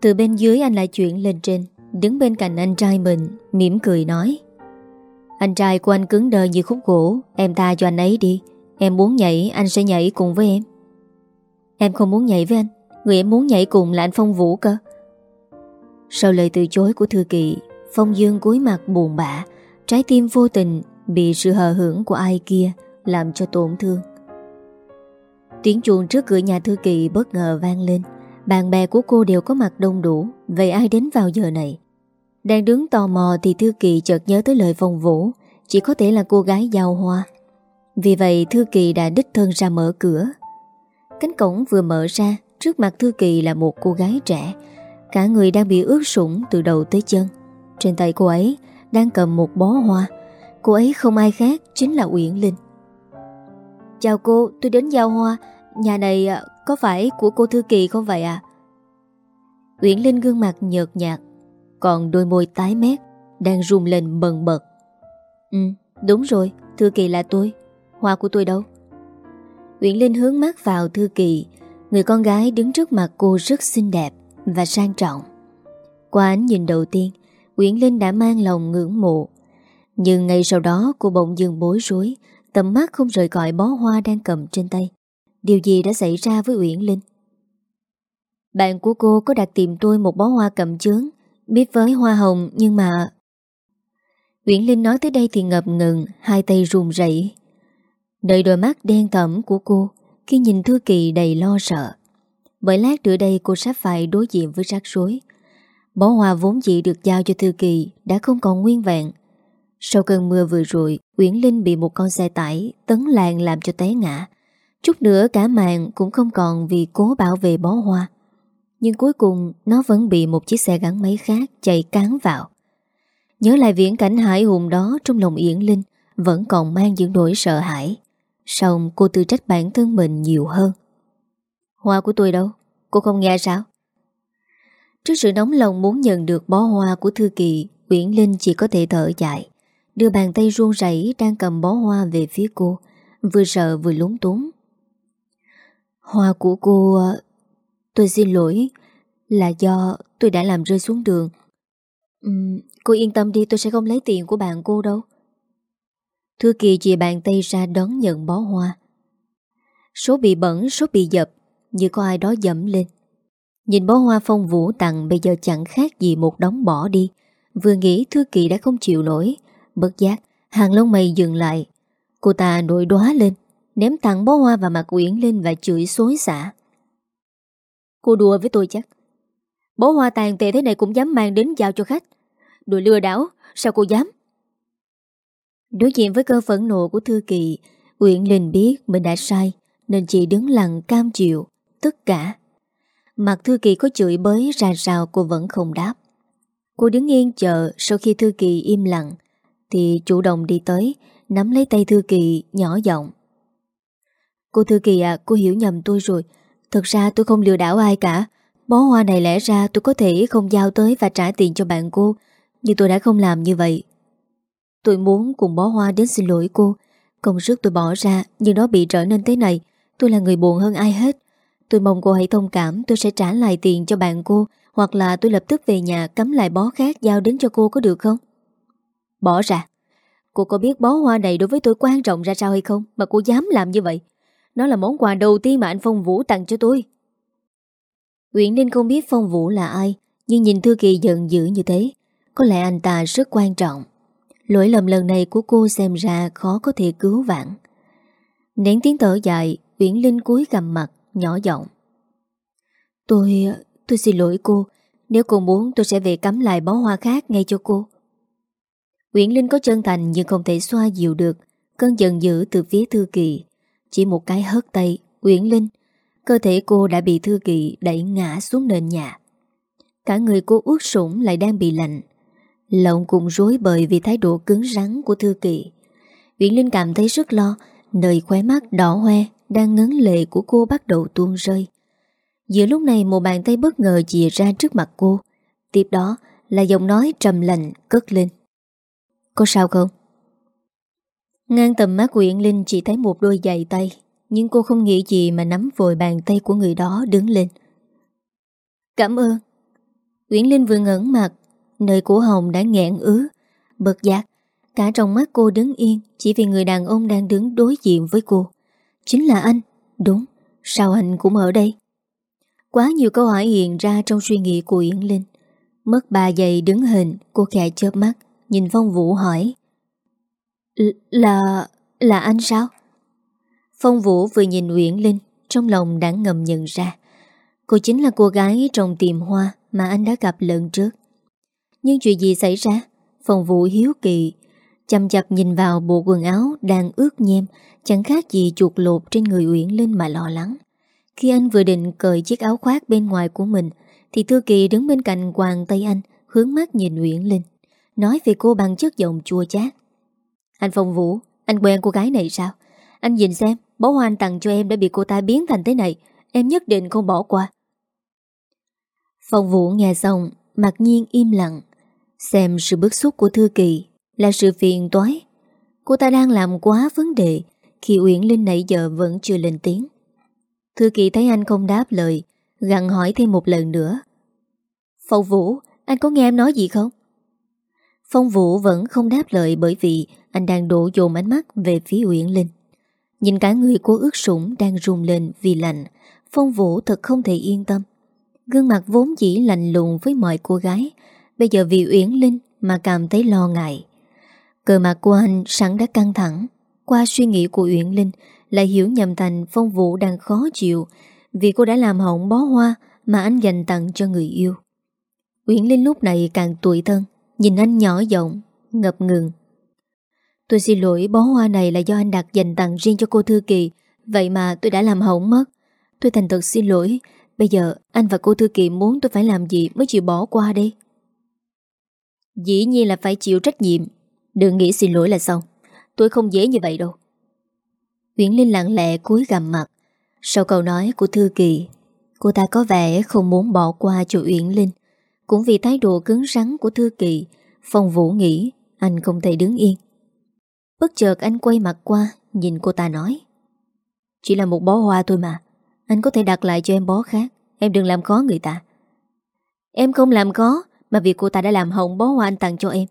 Speaker 1: Từ bên dưới anh lại chuyển lên trên, Đứng bên cạnh anh trai mình, mỉm cười nói, Anh trai của anh cứng đờ như khúc gỗ, Em ta cho anh ấy đi. Em muốn nhảy, anh sẽ nhảy cùng với em. Em không muốn nhảy với anh. Người em muốn nhảy cùng là anh Phong Vũ cơ. Sau lời từ chối của Thư Kỳ Phong Dương cúi mặt buồn bã, Trái tim vô tình Bị sự hờ hưởng của ai kia Làm cho tổn thương. Tiếng chuông trước cửa nhà Thư Kỳ bất ngờ vang lên. Bạn bè của cô đều có mặt đông đủ, Vậy ai đến vào giờ này? Đang đứng tò mò thì Thư Kỳ chợt nhớ tới lời Phong Vũ, Chỉ có thể là cô gái giao hoa. Vì vậy Thư Kỳ đã đích thân ra mở cửa. Cánh cổng vừa mở ra, Trước mặt Thư Kỳ là một cô gái trẻ Cả người đang bị ướt sũng từ đầu tới chân. Trên tay cô ấy Đang cầm một bó hoa. Cô ấy không ai khác chính là Uyển Linh. Chào cô, tôi đến giao hoa. Nhà này à, có phải của cô Thư Kỳ không vậy à Uyển Linh gương mặt nhợt nhạt, Còn đôi môi tái mét, Đang rung lên bần bật. Ừ đúng rồi, Thư Kỳ là tôi. Hoa của tôi đâu? Uyển Linh hướng mắt vào Thư Kỳ. Người con gái đứng trước mặt cô rất xinh đẹp. Và sang trọng. Qua ánh nhìn đầu tiên, Nguyễn Linh đã mang lòng ngưỡng mộ. Nhưng ngay sau đó, cô bỗng dừng bối rối, Tầm mắt không rời khỏi bó hoa đang cầm trên tay. Điều gì đã xảy ra với Uyển Linh? Bạn của cô có đặt tìm tôi một bó hoa cầm chướng, Biết với hoa hồng nhưng mà Uyển Linh nói tới đây thì ngập ngừng, Hai tay run rẩy. Đợi đôi mắt đen thẩm của cô, Khi nhìn Thư Kỳ đầy lo sợ. Bởi lát nữa đây cô sắp phải đối diện với rắc rối. Bó hoa vốn dĩ được giao cho Thư Kỳ Đã không còn nguyên vẹn. Sau cơn mưa vừa rồi, Uyển Linh bị một con xe tải Tấn làng làm cho té ngã. Chút nữa cả mạng cũng không còn Vì cố bảo vệ bó hoa. Nhưng cuối cùng, nó vẫn bị một chiếc xe gắn máy khác Chạy cán vào. Nhớ lại viễn cảnh hải hùng đó Trong lòng Yển Linh, Vẫn còn mang những nỗi sợ hãi. Xong cô tự trách bản thân mình nhiều hơn. Hoa của tôi đâu? Cô không nghe sao? Trước sự nóng lòng muốn nhận được bó hoa của Thư Kỳ Uyển Linh chỉ có thể thở dài. Đưa bàn tay run rẩy Đang cầm bó hoa về phía cô Vừa sợ vừa lúng túng. Hoa của cô Tôi xin lỗi Là do tôi đã làm rơi xuống đường. Uhm, Cô yên tâm đi tôi sẽ không lấy tiền của bạn cô đâu. Thư Kỳ chỉ bàn tay ra đón nhận bó hoa. Số bị bẩn, số bị dập như có ai đó dẫm lên. Nhìn bó hoa phong vũ tặng Bây giờ chẳng khác gì một đống bỏ đi. Vừa nghĩ Thư Kỳ đã không chịu nổi. Bất giác, Hàng lông mày dừng lại. Cô ta nổi đóa lên, Ném tặng bó hoa vào mặt Uyển Linh Và chửi xối xả. Cô đùa với tôi chắc. Bó hoa tàn tệ thế này cũng dám mang đến giao cho khách. Đùa lừa đảo, Sao cô dám? Đối diện với cơn phẫn nộ của Thư Kỳ, Uyển Linh biết mình đã sai, Nên chỉ đứng lặng cam chịu. Tất cả. Mặt Thư Kỳ có chửi bới, ra rào, cô vẫn không đáp. Cô đứng yên chờ, Sau khi Thư Kỳ im lặng, Thì chủ động đi tới, Nắm lấy tay Thư Kỳ nhỏ giọng. Cô Thư Kỳ à Cô hiểu nhầm tôi rồi. Thật ra tôi không lừa đảo ai cả. Bó hoa này lẽ ra tôi có thể không giao tới Và trả tiền cho bạn cô, Nhưng tôi đã không làm như vậy. Tôi muốn cùng bó hoa đến xin lỗi cô. Công sức tôi bỏ ra, Nhưng nó bị trở nên thế này. Tôi là người buồn hơn ai hết. Tôi mong cô hãy thông cảm, Tôi sẽ trả lại tiền cho bạn cô, Hoặc là tôi lập tức về nhà cắm lại bó khác Giao đến cho cô có được không? Bỏ ra. Cô có biết bó hoa này đối với tôi quan trọng ra sao hay không? Mà cô dám làm như vậy. Nó là món quà đầu tiên mà anh Phong Vũ tặng cho tôi. Nguyễn Ninh không biết Phong Vũ là ai, Nhưng nhìn Thư Kỳ giận dữ như thế, Có lẽ anh ta rất quan trọng. Lỗi lầm lần này của cô xem ra khó có thể cứu vãn. Nén tiếng thở dài, Uyển Linh cúi gầm mặt Nhỏ giọng. Tôi... tôi xin lỗi cô, Nếu cô muốn tôi sẽ về cắm lại bó hoa khác ngay cho cô. Nguyễn Linh có chân thành nhưng không thể xoa dịu được, Cơn giận dữ từ phía Thư Kỳ Chỉ một cái hất tay Nguyễn Linh, Cơ thể cô đã bị Thư Kỳ đẩy ngã xuống nền nhà. Cả người cô ướt sũng lại đang bị lạnh. Lộng cũng rối bời vì thái độ cứng rắn của Thư Kỳ Nguyễn Linh cảm thấy rất lo, Nơi khóe mắt đỏ hoe. Đang ngấn lệ của cô bắt đầu tuôn rơi. Giữa lúc này một bàn tay bất ngờ chìa ra trước mặt cô. Tiếp đó là giọng nói trầm lạnh cất lên. Có sao không? Ngang tầm mắt Uyển Linh chỉ thấy một đôi giày tay, Nhưng cô không nghĩ gì mà nắm vội bàn tay của người đó đứng lên. Cảm ơn. Uyển Linh vừa ngẩn mặt, Nơi của Hồng đã nghẹn ứ, Bật giác. Cả trong mắt cô đứng yên, Chỉ vì người đàn ông đang đứng đối diện với cô. Chính là anh. Đúng, Sao anh cũng ở đây? Quá nhiều câu hỏi hiện ra trong suy nghĩ của Yến Linh. Mất ba giây đứng hình, Cô khẽ chớp mắt, Nhìn Phong Vũ hỏi. Là... là anh sao? Phong Vũ vừa nhìn Uyển Linh, Trong lòng đã ngầm nhận ra. Cô chính là cô gái trong tiệm hoa Mà anh đã gặp lần trước. Nhưng chuyện gì xảy ra? Phong Vũ hiếu kỳ Chăm chập nhìn vào bộ quần áo Đang ướt nhem, Chẳng khác gì chuột lột trên người Uyển Linh mà lo lắng. Khi anh vừa định cởi chiếc áo khoác bên ngoài của mình, Thì Thư Kỳ đứng bên cạnh quàng tay anh, Hướng mắt nhìn Uyển Linh, Nói về cô bằng chất giọng chua chát. Anh Phong Vũ, Anh quen cô gái này sao? Anh nhìn xem, Bó hoa anh tặng cho em đã bị cô ta biến thành thế này, Em nhất định không bỏ qua. Phong Vũ nghe xong, Mặc nhiên im lặng, Xem sự bức xúc của Thư Kỳ. Là sự phiền toái. Cô ta đang làm quá vấn đề, Khi Uyển Linh nãy giờ vẫn chưa lên tiếng. Thư Kỳ thấy anh không đáp lời Gặn hỏi thêm một lần nữa. Phong Vũ, Anh có nghe em nói gì không? Phong Vũ vẫn không đáp lời Bởi vì anh đang đổ dồn ánh mắt Về phía Uyển Linh. Nhìn cả người cô ướt sũng đang rung lên vì lạnh, Phong Vũ thật không thể yên tâm. Gương mặt vốn chỉ lạnh lùng với mọi cô gái. Bây giờ vì Uyển Linh mà cảm thấy lo ngại. Cờ mặt của anh sẵn đã căng thẳng. Qua suy nghĩ của Uyển Linh, Lại hiểu nhầm thành Phong Vũ đang khó chịu Vì cô đã làm hỏng bó hoa Mà anh dành tặng cho người yêu. Uyển Linh lúc này càng tuổi thân, Nhìn anh nhỏ giọng, Ngập ngừng. Tôi xin lỗi, bó hoa này là do anh đặt dành tặng riêng cho cô Thư Kỳ, Vậy mà tôi đã làm hỏng mất. Tôi thành thật xin lỗi, Bây giờ anh và cô Thư Kỳ muốn tôi phải làm gì Mới chịu bỏ qua đây? Dĩ nhiên là phải chịu trách nhiệm. Đừng nghĩ xin lỗi là xong. Tôi không dễ như vậy đâu. Nguyễn Linh lặng lẽ cúi gằm mặt. Sau câu nói của Thư Kỳ Cô ta có vẻ không muốn bỏ qua cho Uyển Linh. Cũng vì thái độ cứng rắn của Thư Kỳ Phong Vũ nghĩ Anh không thể đứng yên. Bất chợt anh quay mặt qua, Nhìn cô ta nói, Chỉ là một bó hoa thôi mà. Anh có thể đặt lại cho em bó khác. Em đừng làm khó người ta. Em không làm khó, Mà vì cô ta đã làm hỏng bó hoa anh tặng cho em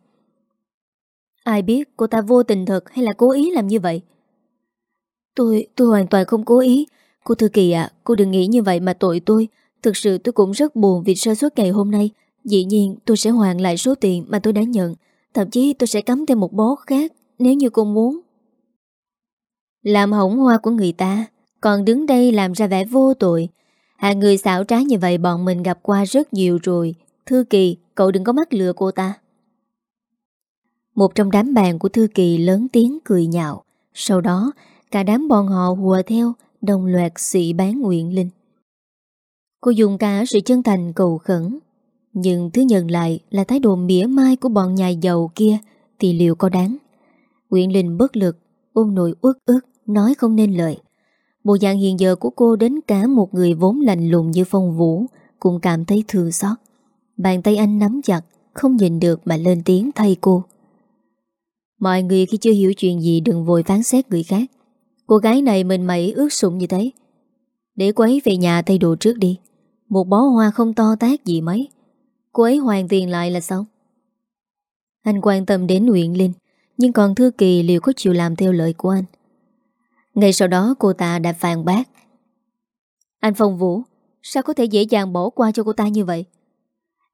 Speaker 1: Ai biết cô ta vô tình thật hay là cố ý làm như vậy? Tôi, tôi hoàn toàn không cố ý. Cô Thư Kỳ ạ, cô đừng nghĩ như vậy mà tội tôi. Thực sự tôi cũng rất buồn vì sơ suất ngày hôm nay. Dĩ nhiên tôi sẽ hoàn lại số tiền mà tôi đã nhận. Thậm chí tôi sẽ cắm thêm một bó khác Nếu như cô muốn. Làm hỏng hoa của người ta Còn đứng đây làm ra vẻ vô tội. Hàng người xảo trá như vậy bọn mình gặp qua rất nhiều rồi. Thư Kỳ, cậu đừng có mắc lừa cô ta. Một trong đám bạn của Thư Kỳ lớn tiếng cười nhạo. Sau đó, Cả đám bọn họ hùa theo, Đồng loạt sĩ bán nguyện linh. Cô dùng cả sự chân thành cầu khẩn. Nhưng thứ nhận lại là thái độ mỉa mai của bọn nhà giàu kia Thì liệu có đáng? Nguyện linh bất lực, Ôm nỗi ước ước Nói không nên lời. Bộ dạng hiện giờ của cô đến cả một người vốn lành lùng như phong vũ Cũng cảm thấy thương xót. Bàn tay anh nắm chặt, Không nhìn được mà lên tiếng thay cô. Mọi người khi chưa hiểu chuyện gì Đừng vội phán xét người khác. Cô gái này mình mẩy ướt sụng như thế. Để cô ấy về nhà thay đồ trước đi. Một bó hoa không to tác gì mấy. Cô ấy hoàn tiền lại là xong. Anh quan tâm đến Nguyễn Linh, Nhưng còn Thư Kỳ liệu có chịu làm theo lời của anh? Ngay sau đó cô ta đã phàn bác. Anh Phong Vũ, Sao có thể dễ dàng bỏ qua cho cô ta như vậy?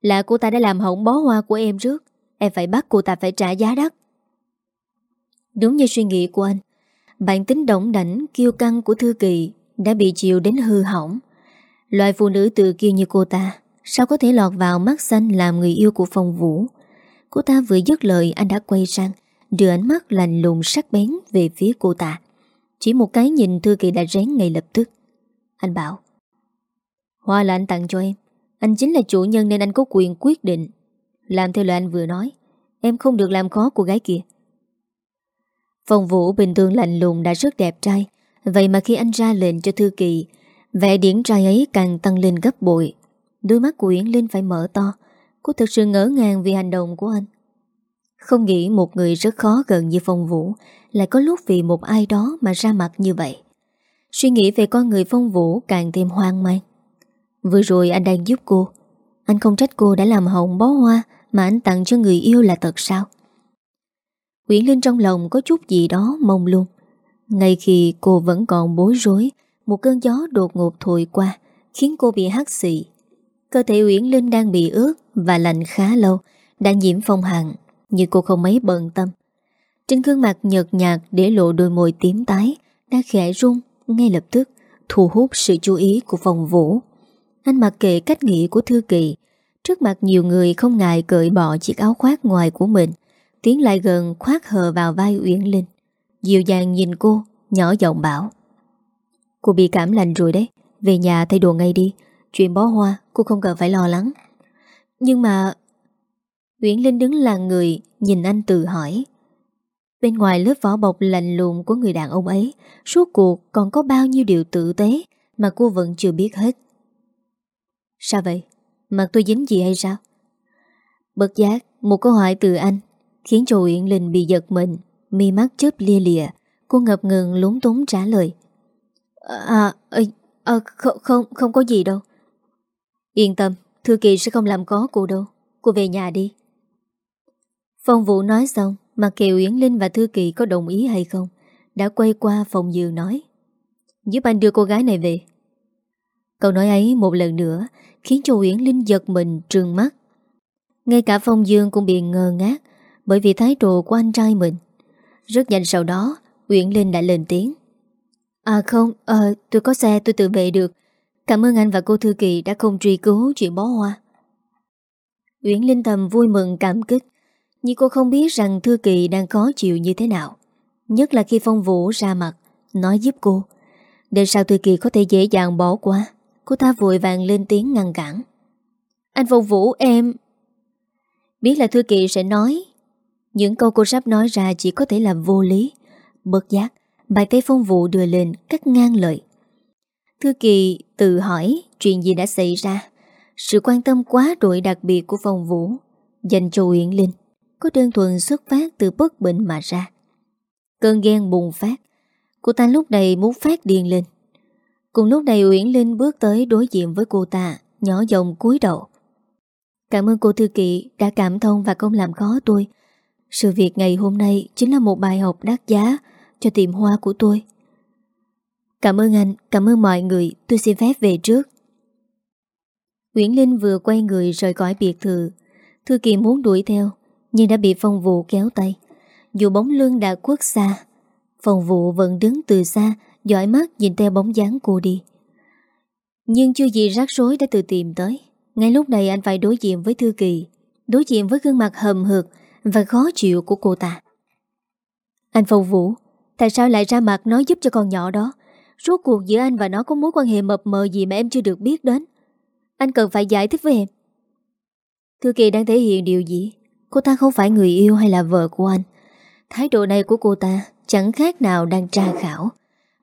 Speaker 1: Là cô ta đã làm hỏng bó hoa của em trước, Em phải bắt cô ta phải trả giá đắt. Đúng như suy nghĩ của anh, Bản tính động đảnh, kiêu căng của Thư Kỳ Đã bị chịu đến hư hỏng. Loại phụ nữ tự kia như cô ta, Sao có thể lọt vào mắt xanh Làm người yêu của phong vũ? Cô ta vừa dứt lời, anh đã quay sang, Đưa ánh mắt lành lùng sắc bén Về phía cô ta. Chỉ một cái nhìn Thư Kỳ đã rén ngay lập tức. Anh bảo, Hoa là anh tặng cho em. Anh chính là chủ nhân nên anh có quyền quyết định. Làm theo lời anh vừa nói, Em không được làm khó cô gái kia. Phong Vũ bình thường lạnh lùng đã rất đẹp trai. Vậy mà khi anh ra lệnh cho Thư Kỳ Vẻ điển trai ấy càng tăng lên gấp bội. Đôi mắt của Yến Linh phải mở to. Cô thực sự ngỡ ngàng vì hành động của anh. Không nghĩ một người rất khó gần như Phong Vũ Lại có lúc vì một ai đó mà ra mặt như vậy. Suy nghĩ về con người Phong Vũ càng thêm hoang mang. Vừa rồi anh đang giúp cô. Anh không trách cô đã làm hỏng bó hoa Mà anh tặng cho người yêu là thật sao? Nguyễn Linh trong lòng có chút gì đó mông lung. Ngay khi cô vẫn còn bối rối, Một cơn gió đột ngột thổi qua, Khiến cô bị hắt xị Cơ thể Uyển Linh đang bị ướt Và lạnh khá lâu Đã nhiễm phong hàn, Nhưng cô không mấy bận tâm. Trên gương mặt nhợt nhạt Để lộ đôi môi tím tái, Đã khẽ rung, ngay lập tức Thu hút sự chú ý của phòng vũ. Anh mặc kệ cách nghĩ của Thư Kỳ Trước mặt nhiều người không ngại cởi bỏ chiếc áo khoác ngoài của mình. Tiến lại gần khoát hờ vào vai Uyển Linh. Dịu dàng nhìn cô, Nhỏ giọng bảo. Cô bị cảm lạnh rồi đấy, Về nhà thay đồ ngay đi. Chuyện bó hoa, cô không cần phải lo lắng. Nhưng mà Uyển Linh đứng là người, Nhìn anh tự hỏi. Bên ngoài lớp vỏ bọc lạnh lùng của người đàn ông ấy, Suốt cuộc còn có bao nhiêu điều tử tế Mà cô vẫn chưa biết hết. Sao vậy? Mặt tôi dính gì hay sao? Bất giác, Một câu hỏi từ anh. Khiến cho Uyển Linh bị giật mình Mi mắt chớp lia lìa Cô ngập ngừng lúng túng trả lời. À, à, à không, không, không có gì đâu. Yên tâm Thư Kỳ sẽ không làm có cô đâu. Cô về nhà đi. Phong Vũ nói xong Mà kêu Uyển Linh và Thư Kỳ có đồng ý hay không Đã quay qua phòng giường nói. Giúp anh đưa cô gái này về. Câu nói ấy một lần nữa Khiến cho Uyển Linh giật mình trừng mắt. Ngay cả Phong Dương cũng bị ngơ ngác bởi vì thái độ của anh trai mình. Rất nhanh sau đó, Uyển Linh đã lên tiếng. À không, ờ, tôi có xe tôi tự về được. Cảm ơn anh và cô Thư Kỳ đã không truy cứu chuyện bó hoa. Uyển Linh thầm vui mừng cảm kích, nhưng cô không biết rằng Thư Kỳ đang khó chịu như thế nào. Nhất là khi Phong Vũ ra mặt, nói giúp cô. Để sao Thư Kỳ có thể dễ dàng bỏ qua, cô ta vội vàng lên tiếng ngăn cản. Anh Phong Vũ em... Biết là Thư Kỳ sẽ nói những câu cô sắp nói ra chỉ có thể là vô lý. Bất giác, Bài tay phong vụ đưa lên cắt ngang lời. Thư Kỳ tự hỏi Chuyện gì đã xảy ra. Sự quan tâm quá đội đặc biệt của phong vũ, Dành cho Uyển Linh, Có đơn thuần xuất phát từ bất bệnh mà ra. Cơn ghen bùng phát, Cô ta lúc này muốn phát điên lên. Cùng lúc này Uyển Linh bước tới đối diện với cô ta, Nhỏ giọng cúi đầu. Cảm ơn cô Thư Kỵ đã cảm thông và không làm khó tôi. Sự việc ngày hôm nay chính là một bài học đắt giá cho tiệm hoa của tôi. Cảm ơn anh, cảm ơn mọi người, tôi xin phép về trước. Nguyễn Linh vừa quay người rời khỏi biệt thự. Thư Kỳ muốn đuổi theo, nhưng đã bị phong vụ kéo tay. Dù bóng lưng đã khuất xa, phong vụ vẫn đứng từ xa, dõi mắt nhìn theo bóng dáng cô đi. Nhưng chưa gì rắc rối đã tự tìm tới. Ngay lúc này anh phải đối diện với Thư Kỳ, đối diện với gương mặt hầm hực và khó chịu của cô ta. Anh phong vũ, tại sao lại ra mặt nói giúp cho con nhỏ đó? Rốt cuộc giữa anh và nó có mối quan hệ mập mờ gì mà em chưa được biết đến? Anh cần phải giải thích với em. Thư Kỳ đang thể hiện điều gì? Cô ta không phải người yêu hay là vợ của anh. Thái độ này của cô ta chẳng khác nào đang tra khảo.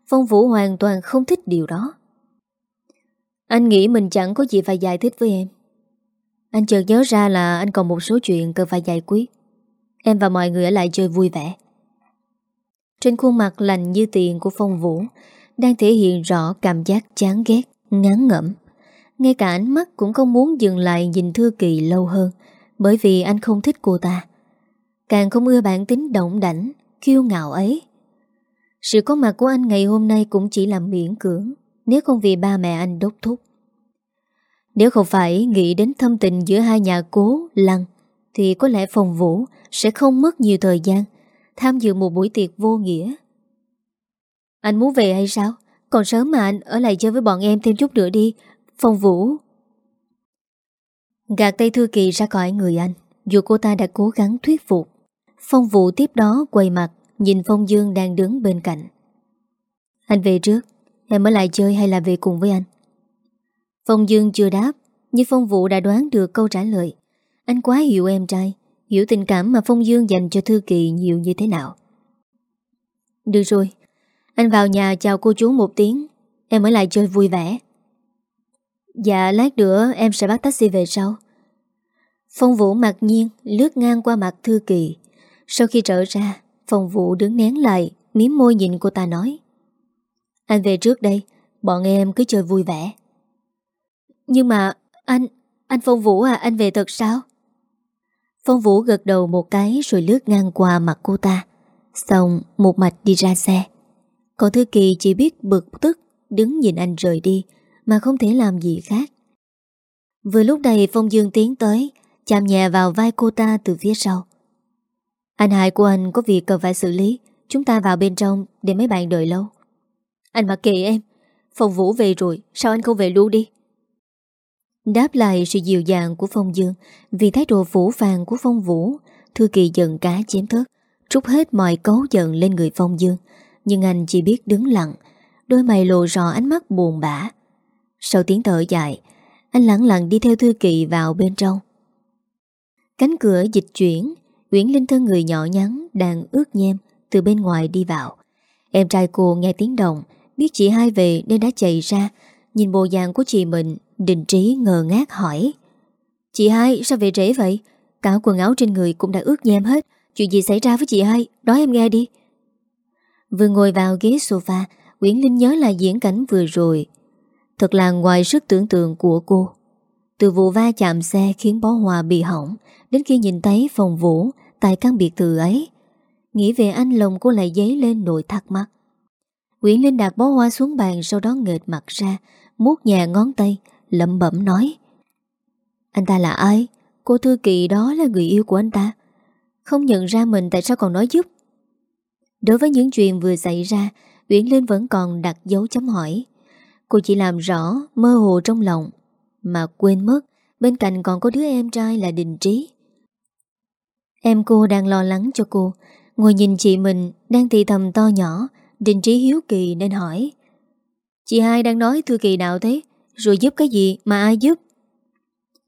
Speaker 1: Phong Vũ hoàn toàn không thích điều đó. Anh nghĩ mình chẳng có gì phải giải thích với em. Anh chợt nhớ ra là anh còn một số chuyện cần phải giải quyết. Em và mọi người ở lại chơi vui vẻ. Trên khuôn mặt lành như tiền của Phong Vũ đang thể hiện rõ cảm giác chán ghét, ngán ngẩm. Ngay cả ánh mắt cũng không muốn dừng lại nhìn Thư Kỳ lâu hơn bởi vì anh không thích cô ta. Càng không ưa bản tính động đảnh, kiêu ngạo ấy. Sự có mặt của anh ngày hôm nay cũng chỉ là miễn cưỡng nếu không vì ba mẹ anh đốt thúc. Nếu không phải nghĩ đến thâm tình giữa hai nhà cố, lăng, thì có lẽ phòng vũ sẽ không mất nhiều thời gian tham dự một buổi tiệc vô nghĩa. Anh muốn về hay sao? Còn sớm mà anh ở lại chơi với bọn em thêm chút nữa đi. Phong Vũ. Gạt tay Thư Kỳ ra khỏi người anh, dù cô ta đã cố gắng thuyết phục. Phong Vũ tiếp đó quay mặt, nhìn Phong Dương đang đứng bên cạnh. Anh về trước, em ở lại chơi hay là về cùng với anh? Phong Dương chưa đáp, nhưng Phong Vũ đã đoán được câu trả lời. Anh quá hiểu em trai, hiểu tình cảm mà Phong Dương dành cho Thư Kỳ nhiều như thế nào. Được rồi, anh vào nhà chào cô chú một tiếng, em ở lại chơi vui vẻ. Dạ lát nữa em sẽ bắt taxi về sau. Phong Vũ mặc nhiên lướt ngang qua mặt Thư Kỳ. Sau khi trở ra Phong Vũ đứng nén lại Miếm môi nhìn cô ta nói. Anh về trước đây Bọn em cứ chơi vui vẻ. Nhưng mà anh Anh Phong Vũ à anh về thật sao? Phong Vũ gật đầu một cái Rồi lướt ngang qua mặt cô ta Xong một mạch đi ra xe Còn Thư Kỳ chỉ biết bực tức Đứng nhìn anh rời đi mà không thể làm gì khác. Vừa lúc này Phong Dương tiến tới, chạm nhẹ vào vai cô ta từ phía sau. Anh hai của anh có việc cần phải xử lý, chúng ta vào bên trong để mấy bạn đợi lâu. Anh mặc kệ em, Phong Vũ về rồi, sao anh không về luôn đi? Đáp lại sự dịu dàng của Phong Dương vì thái độ phủ phàng của Phong Vũ, Thư Kỳ giận cá chém thớt, trút hết mọi cấu giận lên người Phong Dương. Nhưng anh chỉ biết đứng lặng, đôi mày lộ rõ ánh mắt buồn bã. Sau tiếng thở dài Anh lặng lặng đi theo Thư Kỳ vào bên trong Cánh cửa dịch chuyển Nguyễn Linh thân người nhỏ nhắn Đang ướt nhem từ bên ngoài đi vào Em trai cô nghe tiếng động Biết chị hai về nên đã chạy ra Nhìn bộ dạng của chị mình Đình trí ngờ ngác hỏi, Chị hai, sao về trễ vậy? Cả quần áo trên người cũng đã ướt nhem hết. Chuyện gì xảy ra với chị hai? Nói em nghe đi. Vừa ngồi vào ghế sofa, Nguyễn Linh nhớ lại diễn cảnh vừa rồi. Thật là ngoài sức tưởng tượng của cô. Từ vụ va chạm xe khiến bó hoa bị hỏng, Đến khi nhìn thấy phòng vũ Tại căn biệt thự ấy, Nghĩ về anh lòng cô lại dấy lên nỗi thắc mắc. Nguyễn Linh đặt bó hoa xuống bàn, Sau đó nghệt mặt ra, Mút nhà ngón tay Lẩm bẩm nói. Anh ta là ai? Cô Thư Kỳ đó là người yêu của anh ta. Không nhận ra mình tại sao còn nói giúp? Đối với những chuyện vừa xảy ra Nguyễn Linh vẫn còn đặt dấu chấm hỏi. Cô chỉ làm rõ mơ hồ trong lòng, Mà quên mất Bên cạnh còn có đứa em trai là Đình Trí. Em cô đang lo lắng cho cô. Ngồi nhìn chị mình Đang thì thầm to nhỏ, Đình Trí hiếu kỳ nên hỏi. Chị hai đang nói thư kỳ nào thế? Rồi giúp cái gì mà ai giúp?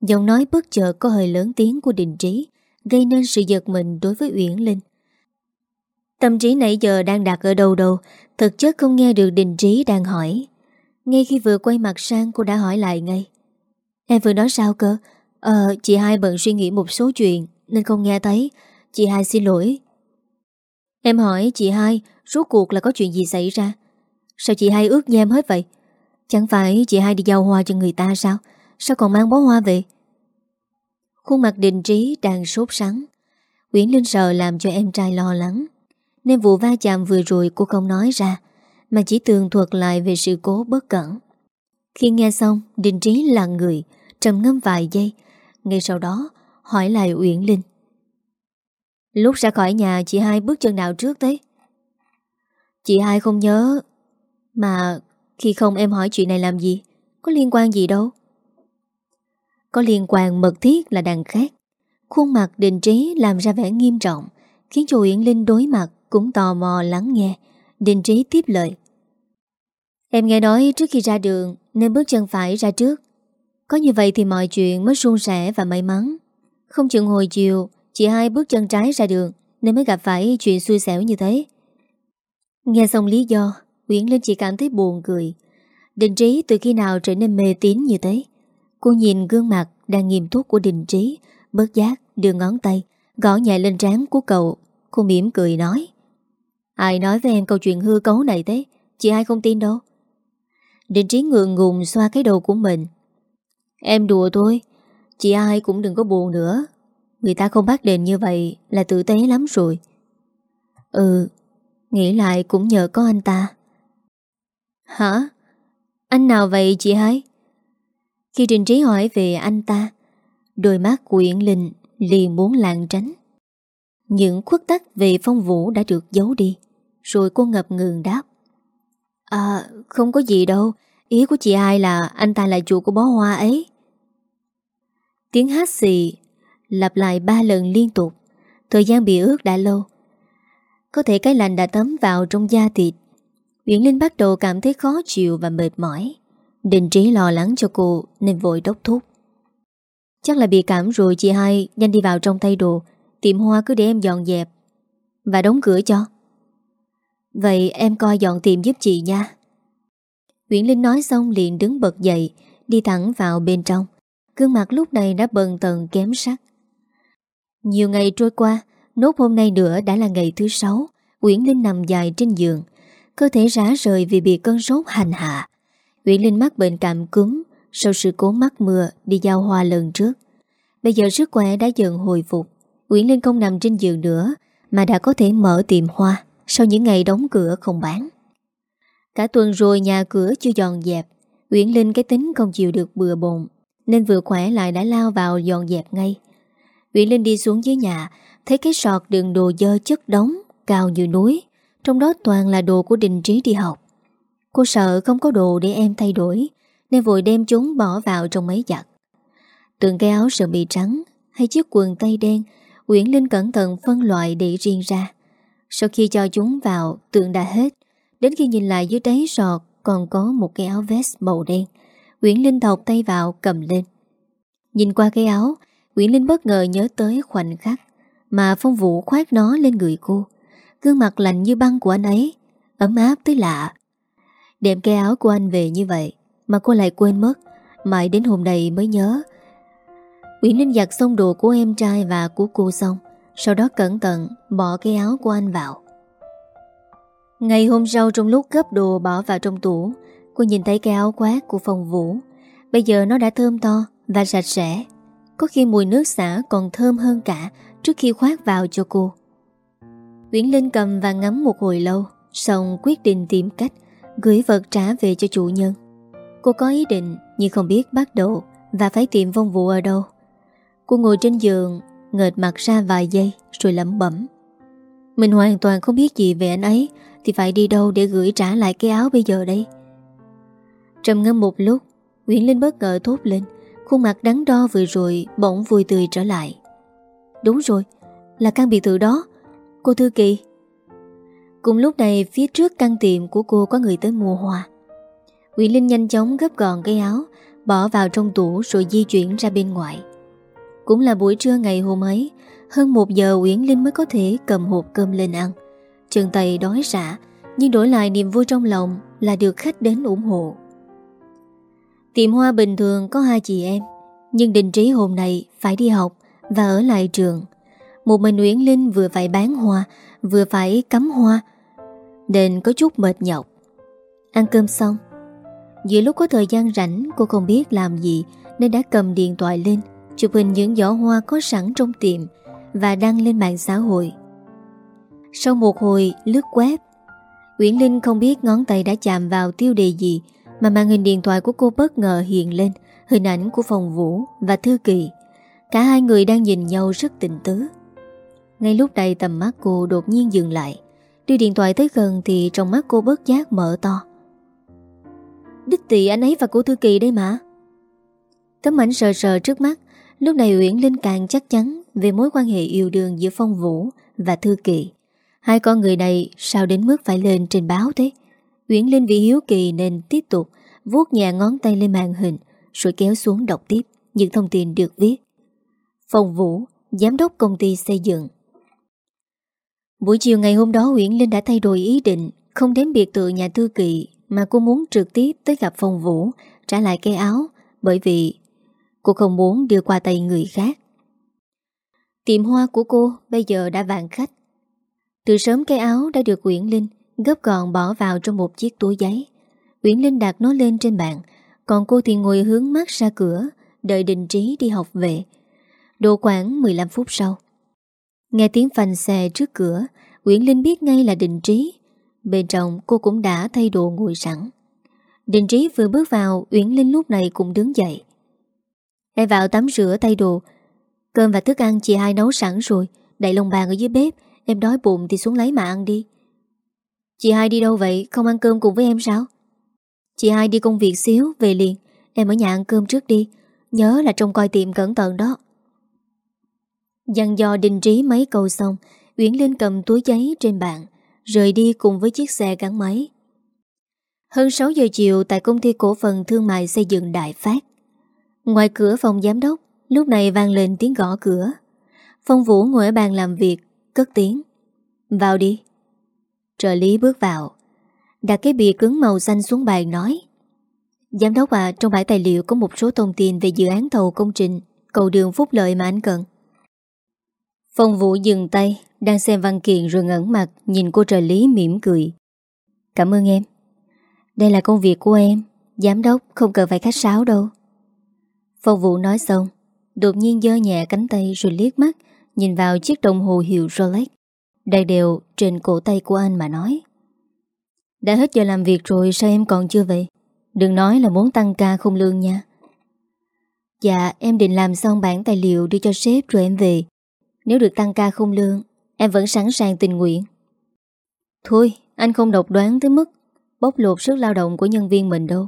Speaker 1: Giọng nói bất chợt có hơi lớn tiếng của Đình Trí, Gây nên sự giật mình đối với Uyển Linh. Tâm trí nãy giờ đang đặt ở đâu đâu, Thực chất không nghe được Đình Trí đang hỏi. Ngay khi vừa quay mặt sang, cô đã hỏi lại ngay. Em vừa nói sao cơ? Ờ chị hai bận suy nghĩ một số chuyện, Nên không nghe thấy. Chị hai xin lỗi. Em hỏi chị hai, Rốt cuộc là có chuyện gì xảy ra? Sao chị hai ướt nhem hết vậy? Chẳng phải chị hai đi giao hoa cho người ta sao? Sao còn mang bó hoa về? Khuôn mặt Đình trí đang sốt sắng. Nguyễn Linh sợ làm cho em trai lo lắng. Nên vụ va chạm vừa rồi cô không nói ra, Mà chỉ tường thuật lại về sự cố bất cẩn. Khi nghe xong, Đình trí là người, trầm ngâm vài giây. Ngay sau đó, hỏi lại Uyển Linh. Lúc ra khỏi nhà, chị hai bước chân nào trước đấy Chị hai không nhớ, Mà khi không em hỏi chuyện này làm gì? Có liên quan gì đâu? Có liên quan mật thiết là đằng khác. Khuôn mặt định trí làm ra vẻ nghiêm trọng, Khiến cho Uyển Linh đối mặt Cũng tò mò lắng nghe. Định trí tiếp lời. Em nghe nói trước khi ra đường, Nên bước chân phải ra trước. Có như vậy thì mọi chuyện mới suôn sẻ và may mắn. Không chừng hồi chiều, Chị hai bước chân trái ra đường, Nên mới gặp phải chuyện xui xẻo như thế. Nghe xong lý do Uyển Linh chỉ cảm thấy buồn cười. Đình trí từ khi nào trở nên mê tín như thế? Cô nhìn gương mặt Đang nghiêm túc của Đình trí, Bớt giác, đưa ngón tay, Gõ nhẹ lên trán của cậu. Cô mỉm cười nói, Ai nói với em câu chuyện hư cấu này thế? Chị ai không tin đâu. Đình trí ngượng ngùng xoa cái đầu của mình. Em đùa thôi, Chị ai cũng đừng có buồn nữa. Người ta không bắt đền như vậy Là tử tế lắm rồi. Ừ Nghĩ lại cũng nhờ có anh ta. Hả? Anh nào vậy chị hai? Khi Trình Trí hỏi về anh ta, Đôi mắt của Yển Linh liền muốn lạng tránh Những khuất tắc về phong vũ đã được giấu đi, Rồi cô ngập ngừng đáp À không có gì đâu, Ý của chị hai là anh ta là chủ của bó hoa ấy Tiếng hát xì Lặp lại ba lần liên tục, Thời gian bị ướt đã lâu Có thể cái lành đã tấm vào trong da thịt Nguyễn Linh bắt đầu cảm thấy khó chịu và mệt mỏi. Đình trí lo lắng cho cô Nên vội đốc thúc. Chắc là bị cảm rồi chị hai, Nhanh đi vào trong tay đồ, Tiệm hoa cứ để em dọn dẹp. Và đóng cửa cho. Vậy em coi dọn tiệm giúp chị nha. Nguyễn Linh nói xong liền đứng bật dậy, Đi thẳng vào bên trong. Gương mặt lúc này đã bần tần kém sắc. Nhiều ngày trôi qua, Nốt hôm nay nữa đã là ngày thứ sáu, Uyển Linh nằm dài trên giường. Cơ thể rã rời vì bị cơn sốt hành hạ. Nguyễn Linh mắc bệnh cảm cúm Sau sự cố mắc mưa Đi giao hoa lần trước. Bây giờ sức khỏe đã dần hồi phục. Nguyễn Linh không nằm trên giường nữa Mà đã có thể mở tiệm hoa Sau những ngày đóng cửa không bán. Cả tuần rồi nhà cửa chưa dọn dẹp, Nguyễn Linh cái tính không chịu được bừa bộn, Nên vừa khỏe lại đã lao vào dọn dẹp ngay. Nguyễn Linh đi xuống dưới nhà, Thấy cái sọt đựng đồ dơ chất đóng Cao như núi. Trong đó toàn là đồ của đình trí đi học. Cô sợ không có đồ để em thay đổi, Nên vội đem chúng bỏ vào trong máy giặt. Từng cái áo sơ mi trắng Hay chiếc quần tây đen Uyển Linh cẩn thận phân loại để riêng ra. Sau khi cho chúng vào, Tượng đã hết. Đến khi nhìn lại dưới đáy sọt, Còn có một cái áo vest màu đen. Uyển Linh thọc tay vào, cầm lên. Nhìn qua cái áo Uyển Linh bất ngờ nhớ tới khoảnh khắc Mà phong vũ khoát nó lên người cô. Gương mặt lạnh như băng của anh ấy, Ấm áp tới lạ. Đem cái áo của anh về như vậy Mà cô lại quên mất, Mãi đến hôm nay mới nhớ. Uyển Linh giặt xong đồ của em trai và của cô xong, Sau đó cẩn thận bỏ cái áo của anh vào. Ngày hôm sau trong lúc gấp đồ bỏ vào trong tủ, Cô nhìn thấy cái áo quát của phòng vũ. Bây giờ nó đã thơm to và sạch sẽ. Có khi mùi nước xả còn thơm hơn cả Trước khi khoác vào cho cô. Nguyễn Linh cầm và ngắm một hồi lâu, Xong quyết định tìm cách Gửi vật trả về cho chủ nhân. Cô có ý định, nhưng không biết bắt đầu Và phải tìm vong vụ ở đâu. Cô ngồi trên giường, Ngợt mặt ra vài giây, Rồi lẩm bẩm. Mình hoàn toàn không biết gì về anh ấy, Thì phải đi đâu để gửi trả lại cái áo bây giờ đây? Trầm ngâm một lúc Nguyễn Linh bất ngờ thốt lên, Khuôn mặt đắn đo vừa rồi Bỗng vui tươi trở lại. Đúng rồi, Là căn biệt thự đó. Cô Thư Kỳ? Cùng lúc này, phía trước căn tiệm của cô có người tới mua hoa. Nguyễn Linh nhanh chóng gấp gọn cái áo, Bỏ vào trong tủ rồi di chuyển ra bên ngoài. Cũng là buổi trưa ngày hôm ấy, Hơn một giờ Nguyễn Linh mới có thể cầm hộp cơm lên ăn. Trường Tây đói rã, Nhưng đổi lại niềm vui trong lòng Là được khách đến ủng hộ. Tiệm hoa bình thường có hai chị em, Nhưng Đình Trí hôm nay phải đi học Và ở lại trường. Một mình Nguyễn Linh vừa phải bán hoa, Vừa phải cắm hoa. Nên có chút mệt nhọc. Ăn cơm xong, Giữa lúc có thời gian rảnh, Cô không biết làm gì, Nên đã cầm điện thoại lên, Chụp hình những giỏ hoa có sẵn trong tiệm Và đăng lên mạng xã hội. Sau một hồi lướt web, Uyển Linh không biết ngón tay đã chạm vào tiêu đề gì, Mà màn hình điện thoại của cô bất ngờ hiện lên, Hình ảnh của phòng Vũ và Thư Kỳ Cả hai người đang nhìn nhau rất tình tứ ngay lúc này tầm mắt cô đột nhiên dừng lại. Đưa điện thoại tới gần thì trong mắt cô bớt giác mở to. Đích tỷ anh ấy và cô Thư Kỳ đây mà. Tấm ảnh sờ sờ trước mắt. Lúc này Uyển Linh càng chắc chắn Về mối quan hệ yêu đương giữa Phong Vũ Và Thư Kỳ Hai con người này sao đến mức phải lên trên báo thế? Uyển Linh vì hiếu kỳ nên tiếp tục vuốt nhẹ ngón tay lên màn hình, Rồi kéo xuống đọc tiếp Những thông tin được viết. Phong Vũ, Giám đốc công ty xây dựng. Buổi chiều ngày hôm đó Uyển Linh đã thay đổi ý định Không đến biệt tự nhà Thư Kỳ Mà cô muốn trực tiếp tới gặp Phong Vũ Trả lại cái áo Bởi vì cô không muốn đưa qua tay người khác Tiệm hoa của cô bây giờ đã vạn khách từ sớm cái áo đã được Uyển Linh gấp gọn bỏ vào trong một chiếc túi giấy. Uyển Linh đặt nó lên trên bàn, còn cô thì ngồi hướng mắt ra cửa, đợi Đình Trí đi học về. Độ khoảng 15 phút sau. Nghe tiếng phanh xe trước cửa, Nguyễn Linh biết ngay là Đình Trí. Bên trong cô cũng đã thay đồ ngồi sẵn. Đình Trí vừa bước vào, Uyển Linh lúc này cũng đứng dậy. Em vào tắm rửa tay đồ. Cơm và thức ăn chị hai nấu sẵn rồi, đậy lồng bàn ở dưới bếp, Em đói bụng thì xuống lấy mà ăn đi Chị hai đi đâu vậy Không ăn cơm cùng với em sao Chị hai đi công việc xíu Về liền Em ở nhà ăn cơm trước đi Nhớ là trông coi tiệm cẩn thận đó Dặn dò đình trí mấy câu xong, Uyển Linh cầm túi giấy trên bàn, Rời đi cùng với chiếc xe gắn máy. Hơn 6 giờ chiều Tại công ty cổ phần thương mại xây dựng Đại Phát. Ngoài cửa phòng giám đốc, Lúc này vang lên tiếng gõ cửa. Phong Vũ ngồi ở bàn làm việc, cất tiếng. Vào đi. Trợ lý bước vào. Đặt cái bìa cứng màu xanh xuống bàn nói. Giám đốc à Trong bãi tài liệu có một số thông tin Về dự án thầu công trình, Cầu đường phúc lợi mà anh cần. Phong Vũ dừng tay, Đang xem văn kiện rồi ngẩn mặt Nhìn cô trợ lý mỉm cười. Cảm ơn em. Đây là công việc của em, Giám đốc không cần phải khách sáo đâu. Phong Vũ nói xong, Đột nhiên dơ nhẹ cánh tay rồi liếc mắt Nhìn vào chiếc đồng hồ hiệu Rolex, Đầy đều trên cổ tay của anh mà nói. Đã hết giờ làm việc rồi Sao em còn chưa về? Đừng nói là muốn tăng ca không lương nha. Dạ em định làm xong bản tài liệu Đưa cho sếp rồi em về. Nếu được tăng ca không lương, Em vẫn sẵn sàng tình nguyện. Thôi, anh không độc đoán tới mức Bóc lột sức lao động của nhân viên mình đâu.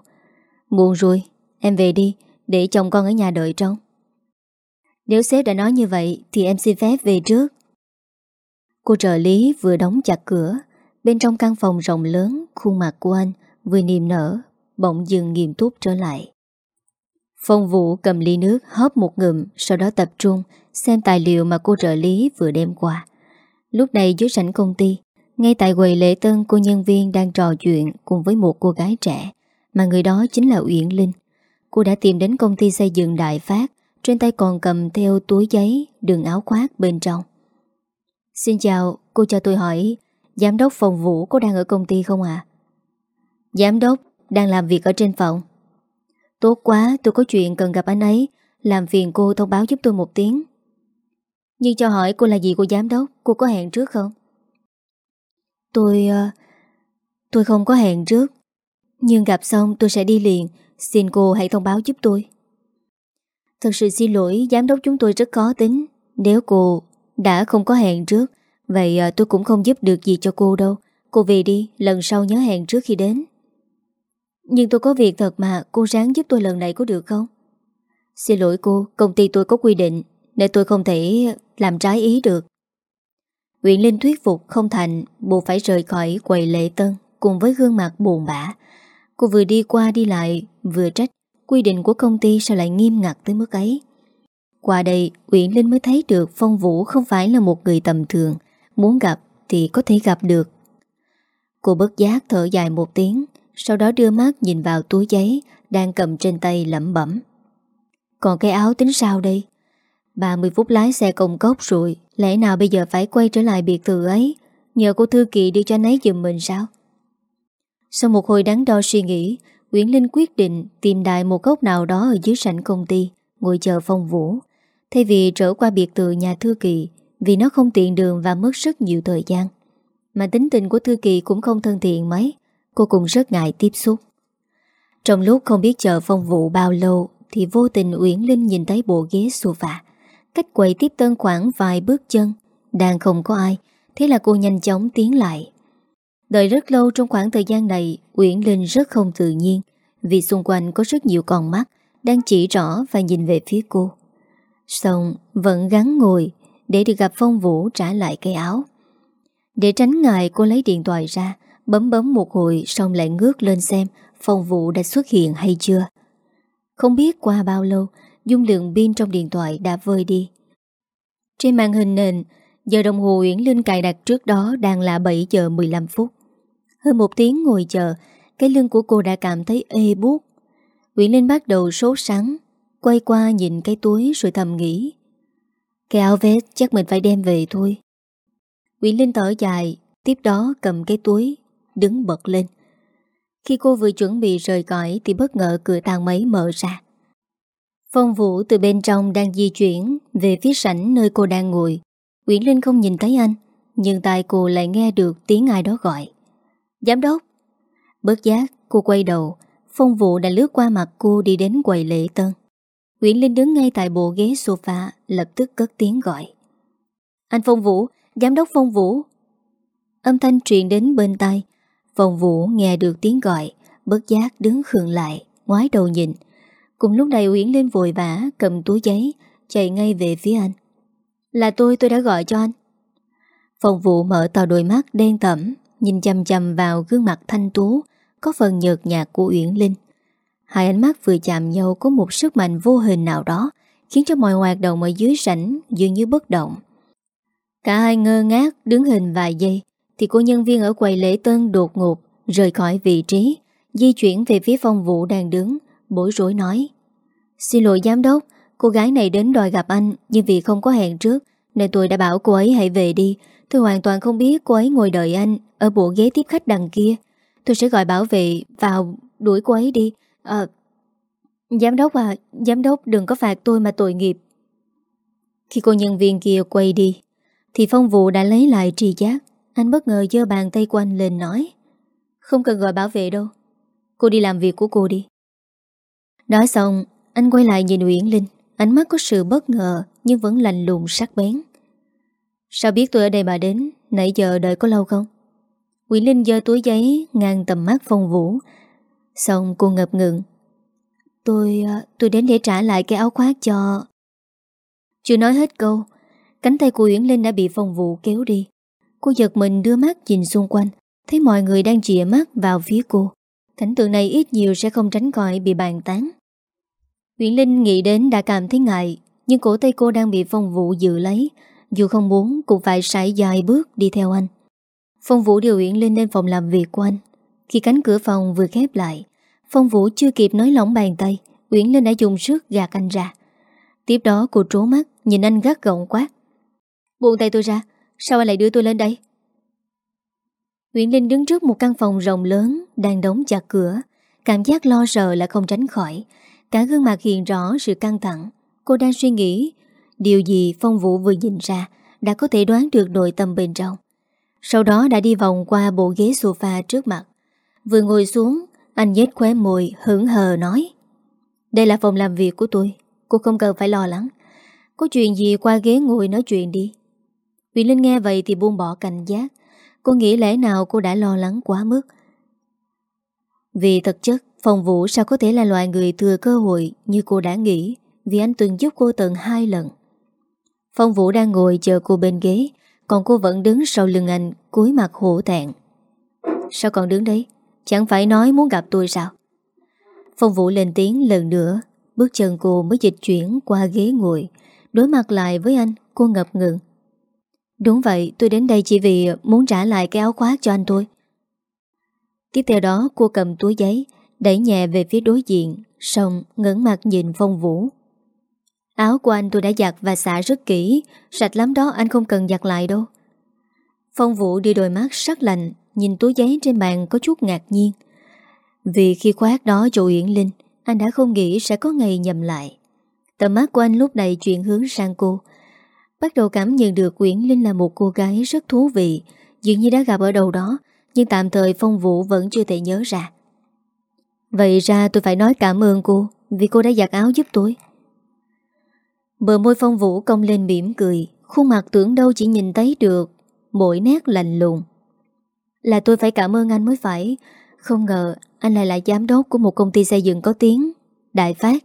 Speaker 1: Muộn rồi, Em về đi, Để chồng con ở nhà đợi trong nếu sếp đã nói như vậy, Thì em xin phép về trước. Cô trợ lý vừa đóng chặt cửa. Bên trong căn phòng rộng lớn, Khuôn mặt của anh vừa niềm nở, Bỗng dừng nghiêm túc trở lại. Phong Vũ cầm ly nước hớp một ngụm Sau đó tập trung Xem tài liệu mà cô trợ lý vừa đem qua Lúc này dưới sảnh công ty Ngay tại quầy lễ tân cô nhân viên đang trò chuyện Cùng với một cô gái trẻ Mà người đó chính là Uyển Linh Cô đã tìm đến công ty xây dựng Đại Phát trên tay còn cầm theo túi giấy Đường áo khoác bên trong Xin chào, cô cho tôi hỏi Giám đốc phòng vũ có đang ở công ty không ạ? À? Giám đốc đang làm việc ở trên phòng Tốt quá, tôi có chuyện cần gặp anh ấy. Làm phiền cô thông báo giúp tôi một tiếng. Nhưng cho hỏi cô là gì của giám đốc? Cô có hẹn trước không? Tôi... Ờ, tôi không có hẹn trước. Nhưng gặp xong tôi sẽ đi liền. Xin cô hãy thông báo giúp tôi. Thật sự xin lỗi Giám đốc chúng tôi rất khó tính. Nếu cô đã không có hẹn trước Vậy ờ, tôi cũng không giúp được gì cho cô đâu. Cô về đi Lần sau nhớ hẹn trước khi đến. Nhưng tôi có việc thật mà, Cô ráng giúp tôi lần này có được không? Xin lỗi cô, Công ty tôi có quy định, Nên tôi không thể làm trái ý được. Nguyễn Linh thuyết phục không thành, Buộc phải rời khỏi quầy lệ tân Cùng với gương mặt buồn bã. Cô vừa đi qua đi lại, Vừa trách, Quy định của công ty sao lại nghiêm ngặt tới mức ấy? Qua đây, Nguyễn Linh mới thấy được Phong Vũ không phải là một người tầm thường, Muốn gặp thì có thể gặp được. Cô bất giác thở dài một tiếng. Sau đó đưa mắt nhìn vào túi giấy Đang cầm trên tay lẩm bẩm. Còn cái áo tính sao đây? 30 phút lái xe công cốc rồi Lẽ nào bây giờ phải quay trở lại biệt thự ấy? Nhờ cô Thư Kỳ đi cho nấy giùm mình sao? Sau một hồi đắn đo suy nghĩ Nguyễn Linh quyết định tìm đại một góc nào đó ở dưới sảnh công ty, ngồi chờ phong vũ. Thay vì trở qua biệt thự nhà Thư Kỳ Vì nó không tiện đường và mất rất nhiều thời gian. Mà tính tình của Thư Kỳ cũng không thân thiện mấy. Cô cũng rất ngại tiếp xúc. Trong lúc không biết chờ phong vụ bao lâu, Thì vô tình Uyển Linh nhìn thấy bộ ghế sofa. Cách quầy tiếp tân khoảng vài bước chân. Đang không có ai, Thế là cô nhanh chóng tiến lại. Đợi rất lâu trong khoảng thời gian này, Uyển Linh rất không tự nhiên, Vì xung quanh có rất nhiều con mắt, Đang chỉ rõ và nhìn về phía cô. Xong, vẫn gắn ngồi Để được gặp Phong Vũ trả lại cây áo. Để tránh ngại, cô lấy điện thoại ra Bấm bấm một hồi Xong lại ngước lên xem Phong Vũ đã xuất hiện hay chưa. Không biết qua bao lâu, Dung lượng pin trong điện thoại đã vơi đi. Trên màn hình nền, Giờ đồng hồ Uyển Linh cài đặt trước đó Đang là 7 giờ 15 phút. Hơn một tiếng ngồi chờ, Cái lưng của cô đã cảm thấy ê buốt. Uyển Linh bắt đầu sốt sắng, Quay qua nhìn cái túi rồi thầm nghĩ. Cái áo vest chắc mình phải đem về thôi. Uyển Linh thở dài, Tiếp đó cầm cái túi. Đứng bật lên. Khi cô vừa chuẩn bị rời cõi Thì bất ngờ cửa thang máy mở ra. Phong Vũ từ bên trong đang di chuyển Về phía sảnh nơi cô đang ngồi. Uyển Linh không nhìn thấy anh Nhưng tai cô lại nghe được tiếng ai đó gọi. Giám đốc. Bớt giác cô quay đầu Phong Vũ đã lướt qua mặt cô đi đến quầy lễ tân. Nguyễn Linh đứng ngay tại bộ ghế sofa Lập tức cất tiếng gọi. Anh Phong Vũ, giám đốc Phong Vũ. Âm thanh truyền đến bên tai Vòng Vũ nghe được tiếng gọi, Bất giác đứng khường lại, Ngoái đầu nhìn. Cùng lúc này Uyển Linh vội vã cầm túi giấy, Chạy ngay về phía anh. Là tôi tôi đã gọi cho anh. Phòng Vũ mở to đôi mắt đen tẩm Nhìn chầm chầm vào gương mặt thanh tú, Có phần nhợt nhạt của Uyển Linh. Hai ánh mắt vừa chạm nhau có một sức mạnh vô hình nào đó, khiến cho mọi hoạt động ở dưới sảnh dường như bất động. Cả hai ngơ ngác đứng hình vài giây thì cô nhân viên ở quầy lễ tân đột ngột rời khỏi vị trí di chuyển về phía phong vụ đang đứng bối rối nói Xin lỗi giám đốc cô gái này đến đòi gặp anh nhưng vì không có hẹn trước nên tôi đã bảo cô ấy hãy về đi tôi hoàn toàn không biết cô ấy ngồi đợi anh ở bộ ghế tiếp khách đằng kia tôi sẽ gọi bảo vệ vào đuổi cô ấy đi À, giám đốc à, giám đốc đừng có phạt tôi mà tội nghiệp. Khi cô nhân viên kia quay đi, thì phong vụ đã lấy lại trì giác. Anh bất ngờ dơ bàn tay của anh lên nói. Không cần gọi bảo vệ đâu. Cô đi làm việc của cô đi. Nói xong, anh quay lại nhìn Uyển Linh. Ánh mắt có sự bất ngờ nhưng vẫn lành lùng sắc bén. Sao biết tôi ở đây mà đến, nãy giờ đợi có lâu không? Uyển Linh dơ túi giấy ngang tầm mắt phong vũ Xong cô ngập ngừng Tôi... À, tôi đến để trả lại cái áo khoác cho... Chưa nói hết câu Cánh tay của Uyển Linh đã bị phong vụ kéo đi Cô giật mình đưa mắt nhìn xung quanh, Thấy mọi người đang chìa mắt vào phía cô. Cảnh tượng này ít nhiều sẽ không tránh khỏi bị bàn tán. Uyển Linh nghĩ đến đã cảm thấy ngại, Nhưng cổ tay cô đang bị phong vụ giữ lấy. Dù không muốn, cũng phải sải dài bước đi theo anh. Phong Vũ điều Uyển Linh lên phòng làm việc của anh. Khi cánh cửa phòng vừa khép lại, Phong Vũ chưa kịp nói lỏng bàn tay, Uyển Linh đã dùng sức gạt anh ra. Tiếp đó cô trố mắt, Nhìn anh gắt gọng quát. Buông tay tôi ra Sao anh lại đưa tôi lên đây? Nguyễn Linh đứng trước một căn phòng rộng lớn, Đang đóng chặt cửa. Cảm giác lo sợ là không tránh khỏi. Cả gương mặt hiện rõ sự căng thẳng. Cô đang suy nghĩ, Điều gì Phong Vũ vừa nhìn ra Đã có thể đoán được nội tâm bên trong. Sau đó đã đi vòng qua bộ ghế sofa trước mặt. Vừa ngồi xuống, Anh nhếch khóe môi, hững hờ nói, Đây là phòng làm việc của tôi. Cô không cần phải lo lắng. Có chuyện gì qua ghế ngồi nói chuyện đi. Huyền Linh nghe vậy thì buông bỏ cảnh giác. Cô nghĩ lẽ nào cô đã lo lắng quá mức? Vì thực chất, Phòng vũ sao có thể là loại người thừa cơ hội Như cô đã nghĩ, Vì anh từng giúp cô tận hai lần. Phong Vũ đang ngồi chờ cô bên ghế, Còn cô vẫn đứng sau lưng anh, cúi mặt hổ thẹn. Sao còn đứng đấy Chẳng phải nói muốn gặp tôi sao? Phong Vũ lên tiếng lần nữa, Bước chân cô mới dịch chuyển qua ghế ngồi. Đối mặt lại với anh, Cô ngập ngừng. Đúng vậy, tôi đến đây chỉ vì muốn trả lại cái áo khoác cho anh tôi Tiếp theo đó, cô cầm túi giấy, Đẩy nhẹ về phía đối diện, Xong ngấn mặt nhìn Phong Vũ. Áo của anh tôi đã giặt và xả rất kỹ, Sạch lắm đó, anh không cần giặt lại đâu. Phong Vũ đi đôi mắt sắc lạnh, Nhìn túi giấy trên bàn có chút ngạc nhiên. Vì khi khoác đó chủ Uyển Linh, Anh đã không nghĩ sẽ có ngày nhầm lại. Tầm mắt của anh lúc này chuyển hướng sang cô Bắt đầu cảm nhận được Nguyễn Linh là một cô gái rất thú vị. Dường như đã gặp ở đâu đó, Nhưng tạm thời Phong Vũ vẫn chưa thể nhớ ra. Vậy ra tôi phải nói cảm ơn cô, Vì cô đã giặt áo giúp tôi. Bờ môi Phong Vũ cong lên mỉm cười, Khuôn mặt tưởng đâu chỉ nhìn thấy được Mỗi nét lạnh lùng. Là tôi phải cảm ơn anh mới phải. Không ngờ anh lại là giám đốc Của một công ty xây dựng có tiếng, Đại Phát.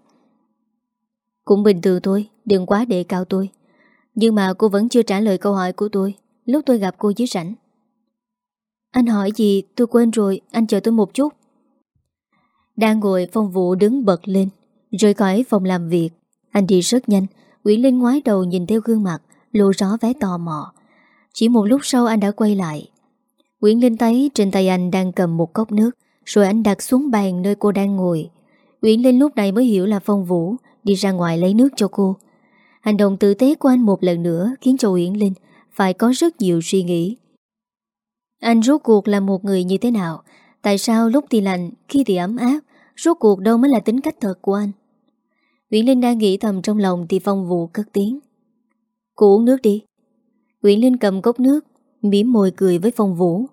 Speaker 1: Cũng bình thường thôi, Đừng quá đề cao tôi. Nhưng mà cô vẫn chưa trả lời câu hỏi của tôi, Lúc tôi gặp cô dưới rảnh Anh hỏi gì, tôi quên rồi, Anh chờ tôi một chút. Đang ngồi, phong vụ đứng bật lên, Rời khỏi phòng làm việc. Anh đi rất nhanh Nguyễn Linh ngoái đầu nhìn theo gương mặt, Lộ rõ vé tò mò. Chỉ một lúc sau anh đã quay lại. Nguyễn Linh thấy trên tay anh đang cầm một cốc nước, Rồi anh đặt xuống bàn nơi cô đang ngồi. Nguyễn Linh lúc này mới hiểu là Phong Vũ Đi ra ngoài lấy nước cho cô. Hành động tử tế của anh một lần nữa Khiến cho uyển Linh phải có rất nhiều suy nghĩ. Anh rốt cuộc là một người như thế nào? Tại sao lúc thì lạnh, Khi thì ấm áp? Rốt cuộc đâu mới là tính cách thật của anh? Nguyễn Linh đang nghĩ thầm trong lòng Thì Phong Vũ cất tiếng. Cô uống nước đi. Nguyễn Linh cầm cốc nước, mỉm môi cười với Phong Vũ.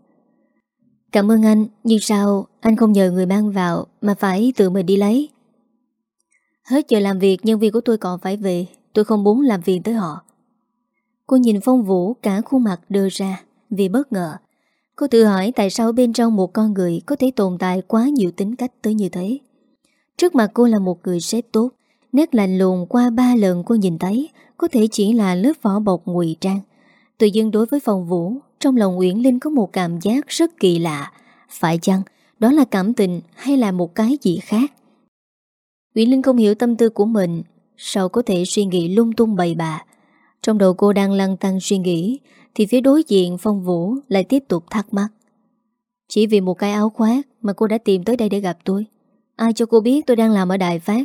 Speaker 1: Cảm ơn anh, Nhưng sao anh không nhờ người mang vào Mà phải tự mình đi lấy? Hết giờ làm việc, nhân viên của tôi còn phải về. Tôi không muốn làm phiền tới họ. Cô nhìn Phong Vũ cả khuôn mặt đưa ra Vì bất ngờ. Cô tự hỏi tại sao bên trong một con người Có thể tồn tại quá nhiều tính cách tới như thế. Trước mặt cô là một người sếp tốt, Nét lạnh lùng qua ba lần cô nhìn thấy Có thể chỉ là lớp vỏ bọc ngụy trang. Tự dưng đối với Phong Vũ, Trong lòng Nguyễn Linh có một cảm giác rất kỳ lạ. Phải chăng Đó là cảm tình hay là một cái gì khác? Nguyễn Linh không hiểu tâm tư của mình Sao có thể suy nghĩ lung tung bầy bạ? Trong đầu cô đang lăn tăng suy nghĩ, Thì phía đối diện Phong Vũ Lại tiếp tục thắc mắc. Chỉ vì một cái áo khoác Mà cô đã tìm tới đây để gặp tôi. Ai cho cô biết tôi đang làm ở Đài Phát?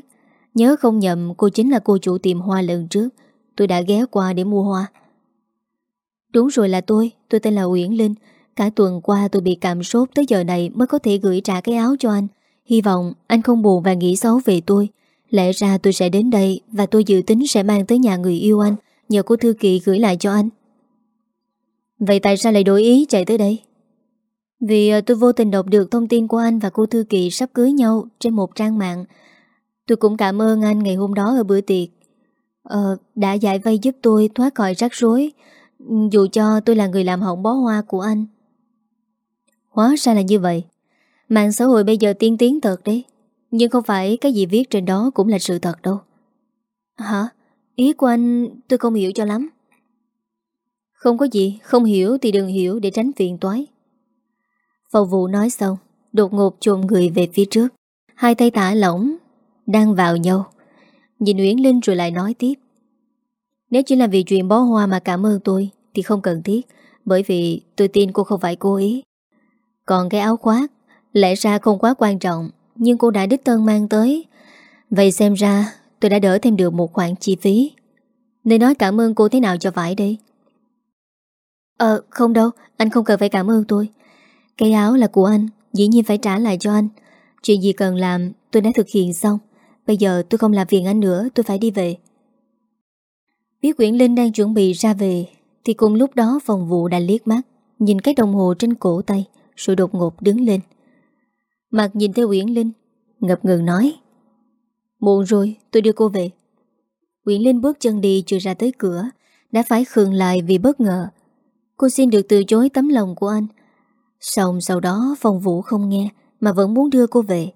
Speaker 1: Nhớ không nhầm, cô chính là cô chủ tiệm hoa lần trước. Tôi đã ghé qua để mua hoa. Đúng rồi là tôi Tôi tên là Uyển Linh. Cả tuần qua tôi bị cảm sốt tới giờ này Mới có thể gửi trả cái áo cho anh. Hy vọng anh không buồn và nghĩ xấu về tôi. Lẽ ra tôi sẽ đến đây Và tôi dự tính sẽ mang tới nhà người yêu anh Nhờ cô Thư Kỳ gửi lại cho anh Vậy tại sao lại đổi ý chạy tới đây? Vì ờ, tôi vô tình đọc được thông tin của anh và cô Thư Kỳ sắp cưới nhau trên một trang mạng. Tôi cũng cảm ơn anh ngày hôm đó ở bữa tiệc. Ờ, đã giải vây giúp tôi thoát khỏi rắc rối, dù cho tôi là người làm hỏng bó hoa của anh. Hóa ra là như vậy. Mạng xã hội bây giờ tiên tiến thật đấy. Nhưng không phải cái gì viết trên đó cũng là sự thật đâu. Hả? Ý của anh tôi không hiểu cho lắm. Không có gì, không hiểu thì đừng hiểu để tránh phiền toái. Phòng vụ nói xong, đột ngột trồn người về phía trước. Hai tay tả lỏng, đang vào nhau. Nhìn Nguyễn Linh rồi lại nói tiếp. Nếu chỉ là vì chuyện bó hoa mà cảm ơn tôi thì không cần thiết, bởi vì tôi tin cô không phải cố ý. Còn cái áo khoác, lẽ ra không quá quan trọng, nhưng cô đã đích thân mang tới. Vậy xem ra tôi đã đỡ thêm được một khoản chi phí. Nên nói cảm ơn cô thế nào cho phải đây? Ờ, không đâu, anh không cần phải cảm ơn tôi. Cái áo là của anh, dĩ nhiên phải trả lại cho anh. Chuyện gì cần làm, tôi đã thực hiện xong. Bây giờ tôi không làm phiền anh nữa, tôi phải đi về. Biết Nguyễn Linh đang chuẩn bị ra về, thì cùng lúc đó phòng vụ đã liếc mắt, nhìn cái đồng hồ trên cổ tay, rồi đột ngột đứng lên. Mặt nhìn theo Nguyễn Linh, ngập ngừng nói. Muộn rồi, tôi đưa cô về. Nguyễn Linh bước chân đi chưa ra tới cửa, đã phải khường lại vì bất ngờ. Cô xin được từ chối tấm lòng của anh. Xong sau đó phòng vũ không nghe, mà vẫn muốn đưa cô về.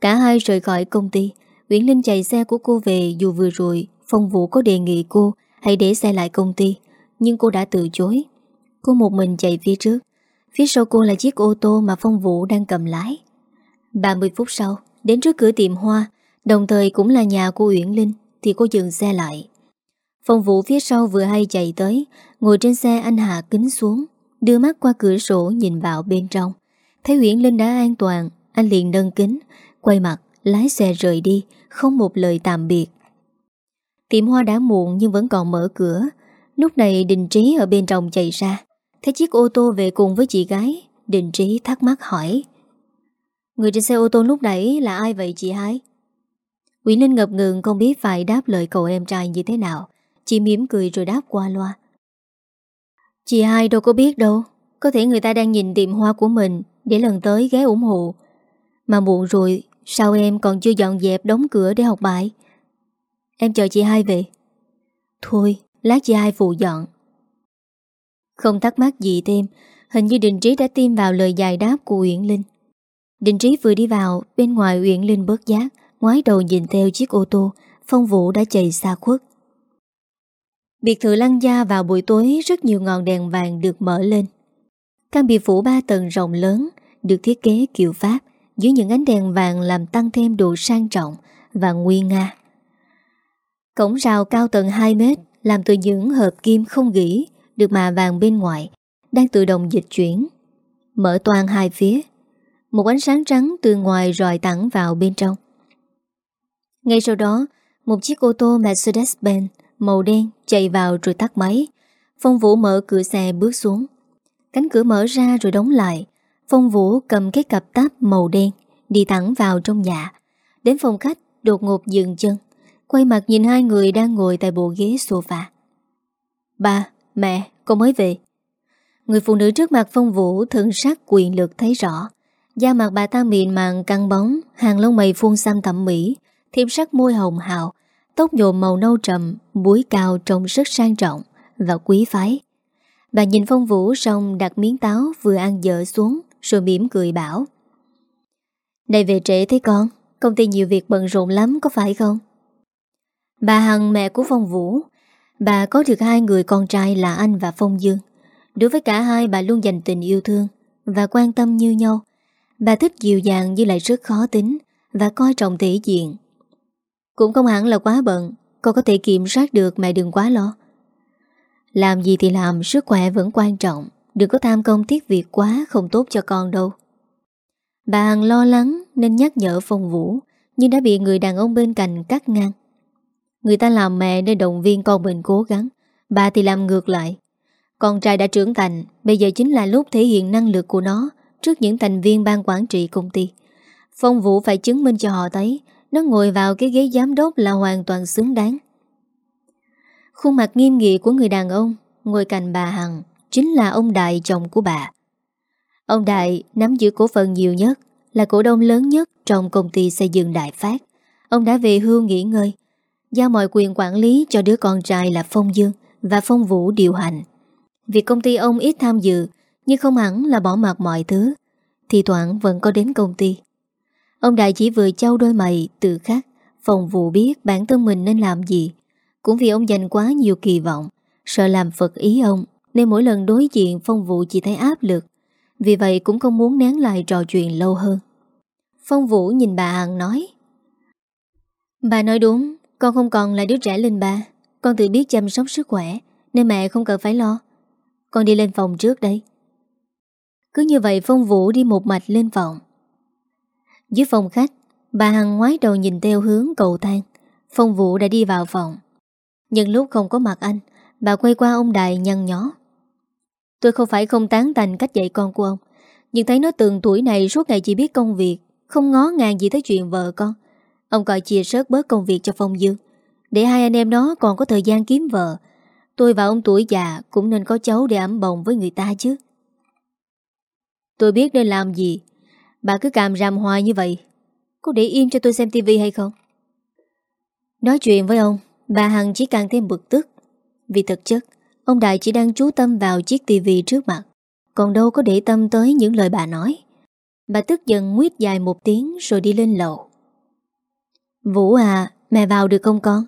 Speaker 1: Cả hai rời khỏi công ty, Nguyễn Linh chạy xe của cô về dù vừa rồi Phong Vũ có đề nghị cô hãy để xe lại công ty, nhưng cô đã từ chối. Cô một mình chạy phía trước, phía sau cô là chiếc ô tô mà Phong Vũ đang cầm lái. 30 phút sau, đến trước cửa tiệm hoa, đồng thời cũng là nhà của Uyển Linh, thì cô dừng xe lại. Phong Vũ phía sau vừa hay chạy tới, ngồi trên xe anh hạ kính xuống, đưa mắt qua cửa sổ nhìn vào bên trong. Thấy Uyển Linh đã an toàn, anh liền nâng kính, quay mặt, lái xe rời đi, không một lời tạm biệt. Tiệm hoa đã muộn nhưng vẫn còn mở cửa. Lúc này Đình Trí ở bên trong chạy ra, thấy chiếc ô tô về cùng với chị gái. Đình Trí thắc mắc hỏi. Người trên xe ô tô lúc nãy là ai vậy chị hai? Quỷ Linh ngập ngừng không biết phải đáp lời cậu em trai như thế nào chị mỉm cười rồi đáp qua loa Chị hai đâu có biết đâu Có thể người ta đang nhìn tiệm hoa của mình Để lần tới ghé ủng hộ Mà muộn rồi, Sao em còn chưa dọn dẹp đóng cửa để học bài Em chờ chị hai về Thôi, lát chị hai phụ dọn không thắc mắc gì thêm, Hình như Đình Trí đã tin vào lời dài đáp của Uyển Linh. Đình Trí vừa đi vào, Bên ngoài Uyển Linh bớt giác, ngoái đầu nhìn theo chiếc ô tô, Phong Vũ đã chạy xa khuất. Biệt thự lăng gia vào buổi tối, Rất nhiều ngọn đèn vàng được mở lên. Căn biệt phủ ba tầng rộng lớn, Được thiết kế kiểu Pháp, Dưới những ánh đèn vàng làm tăng thêm độ sang trọng Và nguy nga. Cổng rào cao tầng 2 mét, Làm từ những hợp kim không gỉ được mạ vàng bên ngoài Đang tự động dịch chuyển Mở toàn hai phía Một ánh sáng trắng từ ngoài rọi thẳng vào bên trong ngay sau đó, một chiếc ô tô Mercedes-Benz màu đen chạy vào rồi tắt máy. Phong Vũ mở cửa xe bước xuống. Cánh cửa mở ra rồi đóng lại. Phong Vũ cầm cái cặp táp màu đen, đi thẳng vào trong nhà. Đến phòng khách, đột ngột dừng chân. Quay mặt nhìn hai người đang ngồi tại bộ ghế sofa. Ba, mẹ, con mới về. Người phụ nữ trước mặt Phong Vũ thân sắc quyền lực thấy rõ. Da mặt bà ta mịn màng căng bóng, hàng lông mày phun xăm thẩm mỹ, thêm sắc môi hồng hào, tóc nhộm màu nâu trầm, búi cao trông rất sang trọng và quý phái. Bà nhìn Phong Vũ xong đặt miếng táo vừa ăn dở xuống rồi mỉm cười bảo. Này về trễ thế con, công ty nhiều việc bận rộn lắm có phải không? Bà Hằng mẹ của Phong Vũ, bà có được hai người con trai là anh và Phong Dương. Đối với cả hai, bà luôn dành tình yêu thương và quan tâm như nhau. Bà thích dịu dàng nhưng lại rất khó tính và coi trọng thể diện. Cũng không hẳn là quá bận, Con có thể kiểm soát được mẹ đừng quá lo Làm gì thì làm, Sức khỏe vẫn quan trọng Đừng có tham công tiếc việc quá Không tốt cho con đâu Bà Hằng lo lắng nên nhắc nhở Phong Vũ, Nhưng đã bị người đàn ông bên cạnh cắt ngang Người ta làm mẹ nên động viên con mình cố gắng. Bà thì làm ngược lại. Con trai đã trưởng thành, Bây giờ chính là lúc thể hiện năng lực của nó Trước những thành viên ban quản trị công ty. Phong Vũ phải chứng minh cho họ thấy, nó ngồi vào cái ghế giám đốc là hoàn toàn xứng đáng. Khuôn mặt nghiêm nghị của người đàn ông, Ngồi cạnh bà Hằng, Chính là ông Đại chồng của bà. Ông Đại nắm giữ cổ phần nhiều nhất, Là cổ đông lớn nhất Trong công ty xây dựng Đại Phát. Ông đã về hưu nghỉ ngơi Giao mọi quyền quản lý cho đứa con trai là Phong Dương Và Phong Vũ điều hành. Việc công ty ông ít tham dự, Nhưng không hẳn là bỏ mặc mọi thứ. Thì thoảng vẫn có đến công ty. Ông Đại chỉ vừa trao đôi mày tự khắc, Phong Vũ biết bản thân mình nên làm gì. Cũng vì ông dành quá nhiều kỳ vọng, Sợ làm phật ý ông, Nên mỗi lần đối diện phong Vũ chỉ thấy áp lực. Vì vậy cũng không muốn nén lại trò chuyện lâu hơn. Phong Vũ nhìn bà Hằng nói, Bà nói đúng con không còn là đứa trẻ linh ba. Con tự biết chăm sóc sức khỏe, Nên mẹ không cần phải lo. Con đi lên phòng trước đây. Cứ như vậy Phong Vũ đi một mạch lên phòng. Dưới phòng khách, Bà Hằng ngoái đầu nhìn theo hướng cầu thang. Phong Vũ đã đi vào phòng. Nhưng lúc không có mặt anh, Bà quay qua ông Đại nhăn nhó. Tôi không phải không tán thành cách dạy con của ông, Nhưng thấy nó từng tuổi này, Suốt ngày chỉ biết công việc, Không ngó ngàng gì tới chuyện vợ con. Ông gọi chia sớt bớt công việc cho Phong Dương. Để hai anh em nó còn có thời gian kiếm vợ, Tôi và ông tuổi già Cũng nên có cháu để ấm bồng với người ta chứ. Tôi biết nên làm gì. Bà cứ càm ràm hoài như vậy. Có để im cho tôi xem tivi hay không? Nói chuyện với ông, Bà Hằng chỉ càng thêm bực tức. Vì thực chất, Ông Đại chỉ đang chú tâm vào chiếc tivi trước mặt, Còn đâu có để tâm tới những lời bà nói. Bà tức giận nguyết dài một tiếng Rồi đi lên lầu. Vũ à Mẹ vào được không con?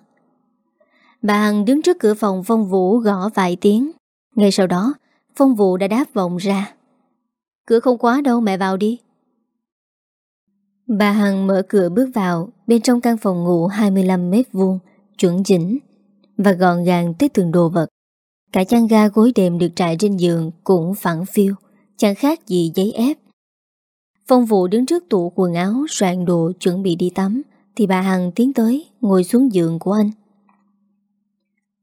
Speaker 1: Bà Hằng đứng trước cửa phòng Phong Vũ gõ vài tiếng. Ngay sau đó Phong Vũ đã đáp vọng ra. Cửa không quá đâu mẹ vào đi. Bà Hằng mở cửa bước vào bên trong căn phòng ngủ 25 mét vuông, chuẩn chỉnh và gọn gàng tới từng đồ vật. Cả chăn ga gối đệm được trải trên giường cũng phẳng phiêu, chẳng khác gì giấy ép. Phong vụ đứng trước tủ quần áo soạn đồ chuẩn bị đi tắm thì bà Hằng tiến tới, ngồi xuống giường của anh.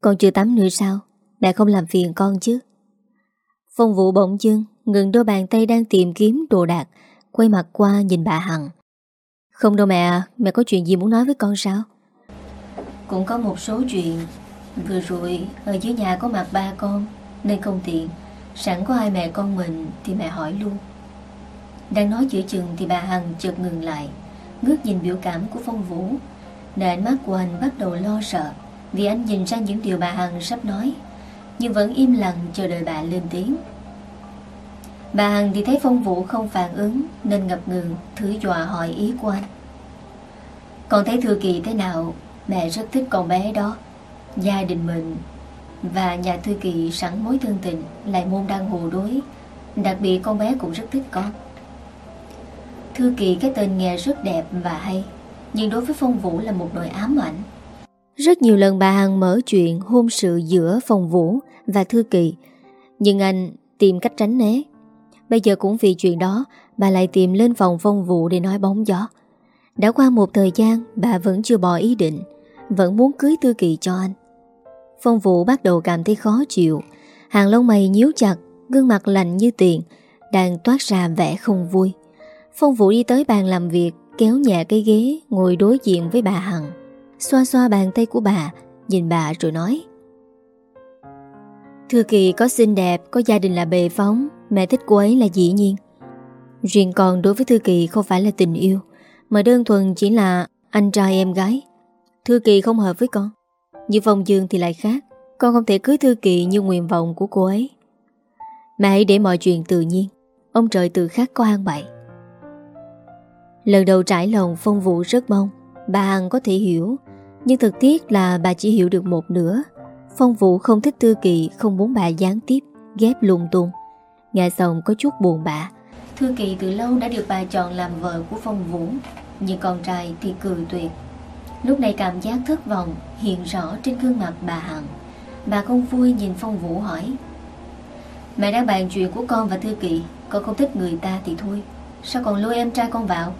Speaker 1: Con chưa tắm nữa sao? Mẹ không làm phiền con chứ? Phong vụ bỗng dưng ngừng đôi bàn tay đang tìm kiếm đồ đạc, quay mặt qua nhìn bà Hằng Không đâu mẹ à, Mẹ có chuyện gì muốn nói với con sao Cũng có một số chuyện Vừa rồi, ở dưới nhà có mặt ba con Nên không tiện Sẵn có hai mẹ con mình Thì mẹ hỏi luôn Đang nói giữa chừng thì bà Hằng chợt ngừng lại Ngước nhìn biểu cảm của Phong Vũ. Nên mắt của anh bắt đầu lo sợ Vì anh nhìn ra những điều bà Hằng sắp nói, Nhưng vẫn im lặng chờ đợi bà lên tiếng. Bà Hằng thì thấy Phong Vũ không phản ứng Nên ngập ngừng thử dọa hỏi ý của anh. Con thấy Thư Kỳ thế nào? Mẹ rất thích con bé đó. Gia đình mình Và nhà Thư Kỳ sẵn mối thương tình Lại môn đang hồ đối. Đặc biệt con bé cũng rất thích con. Thư Kỳ cái tên nghe rất đẹp và hay, Nhưng đối với Phong Vũ là một nỗi ám ảnh. Rất nhiều lần bà Hằng mở chuyện hôn sự giữa Phong Vũ và Thư Kỳ Nhưng anh tìm cách tránh né. Bây giờ cũng vì chuyện đó, Bà lại tìm lên phòng Phong Vũ để nói bóng gió. Đã qua một thời gian, Bà vẫn chưa bỏ ý định, Vẫn muốn cưới Thư Kỳ cho anh. Phong Vũ bắt đầu cảm thấy khó chịu, Hàng lông mày nhíu chặt, Gương mặt lạnh như tiền, Đang toát ra vẻ không vui. Phong Vũ đi tới bàn làm việc, Kéo nhẹ cái ghế, Ngồi đối diện với bà Hằng. Xoa xoa bàn tay của bà, Nhìn bà rồi nói. Thư Kỳ, có xinh đẹp, Có gia đình là bề phóng, Mẹ thích cô ấy là dĩ nhiên. Riêng còn đối với Thư Kỳ không phải là tình yêu, Mà đơn thuần chỉ là Anh trai em gái. Thư Kỳ không hợp với con Như Phong Dương thì lại khác. Con không thể cưới Thư Kỳ như nguyện vọng của cô ấy. Mẹ hãy để mọi chuyện tự nhiên, Ông trời tự khác có an bậy Lần đầu trải lòng Phong Vũ rất mong. Bà Hằng có thể hiểu, Nhưng thực tiết là bà chỉ hiểu được một nửa. Phong Vũ không thích Thư Kỳ Không muốn bà gián tiếp, Ghép lung tung. Nghe xong có chút buồn bã. Thư Kỳ từ lâu đã được bà chọn làm vợ của Phong Vũ, Nhưng con trai thì cười tuyệt. Lúc này cảm giác thất vọng Hiện rõ trên gương mặt bà Hằng. Bà không vui nhìn Phong Vũ hỏi, Mẹ đang bàn chuyện của con và Thư Kỳ Con không thích người ta thì thôi. Sao còn lôi em trai con vào?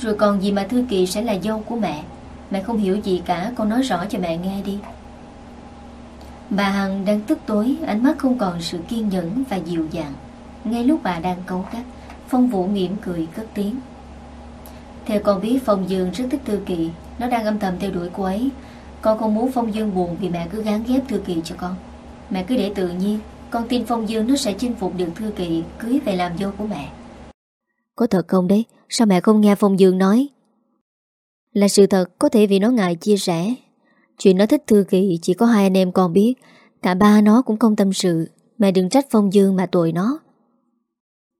Speaker 1: Rồi còn gì mà Thư Kỳ sẽ là dâu của mẹ? Mẹ không hiểu gì cả, Con nói rõ cho mẹ nghe đi. Bà Hằng đang tức tối, Ánh mắt không còn sự kiên nhẫn và dịu dàng. Ngay lúc bà đang cấu cắt Phong Vũ mỉm cười cất tiếng. Theo con biết, Phong Dương rất thích Thư Kỳ. Nó đang âm thầm theo đuổi cô ấy. Con không muốn Phong Dương buồn Vì mẹ cứ gán ghép Thư Kỳ cho con. Mẹ cứ để tự nhiên, Con tin Phong Dương nó sẽ chinh phục được Thư Kỳ, Cưới về làm dâu của mẹ. Có thật không đấy? Sao mẹ không nghe Phong Dương nói? Là sự thật, có thể vì nó ngại chia sẻ. Chuyện nó thích Thư Kỳ, chỉ có hai anh em con biết. Cả ba nó cũng không tâm sự. Mẹ đừng trách Phong Dương mà tội nó.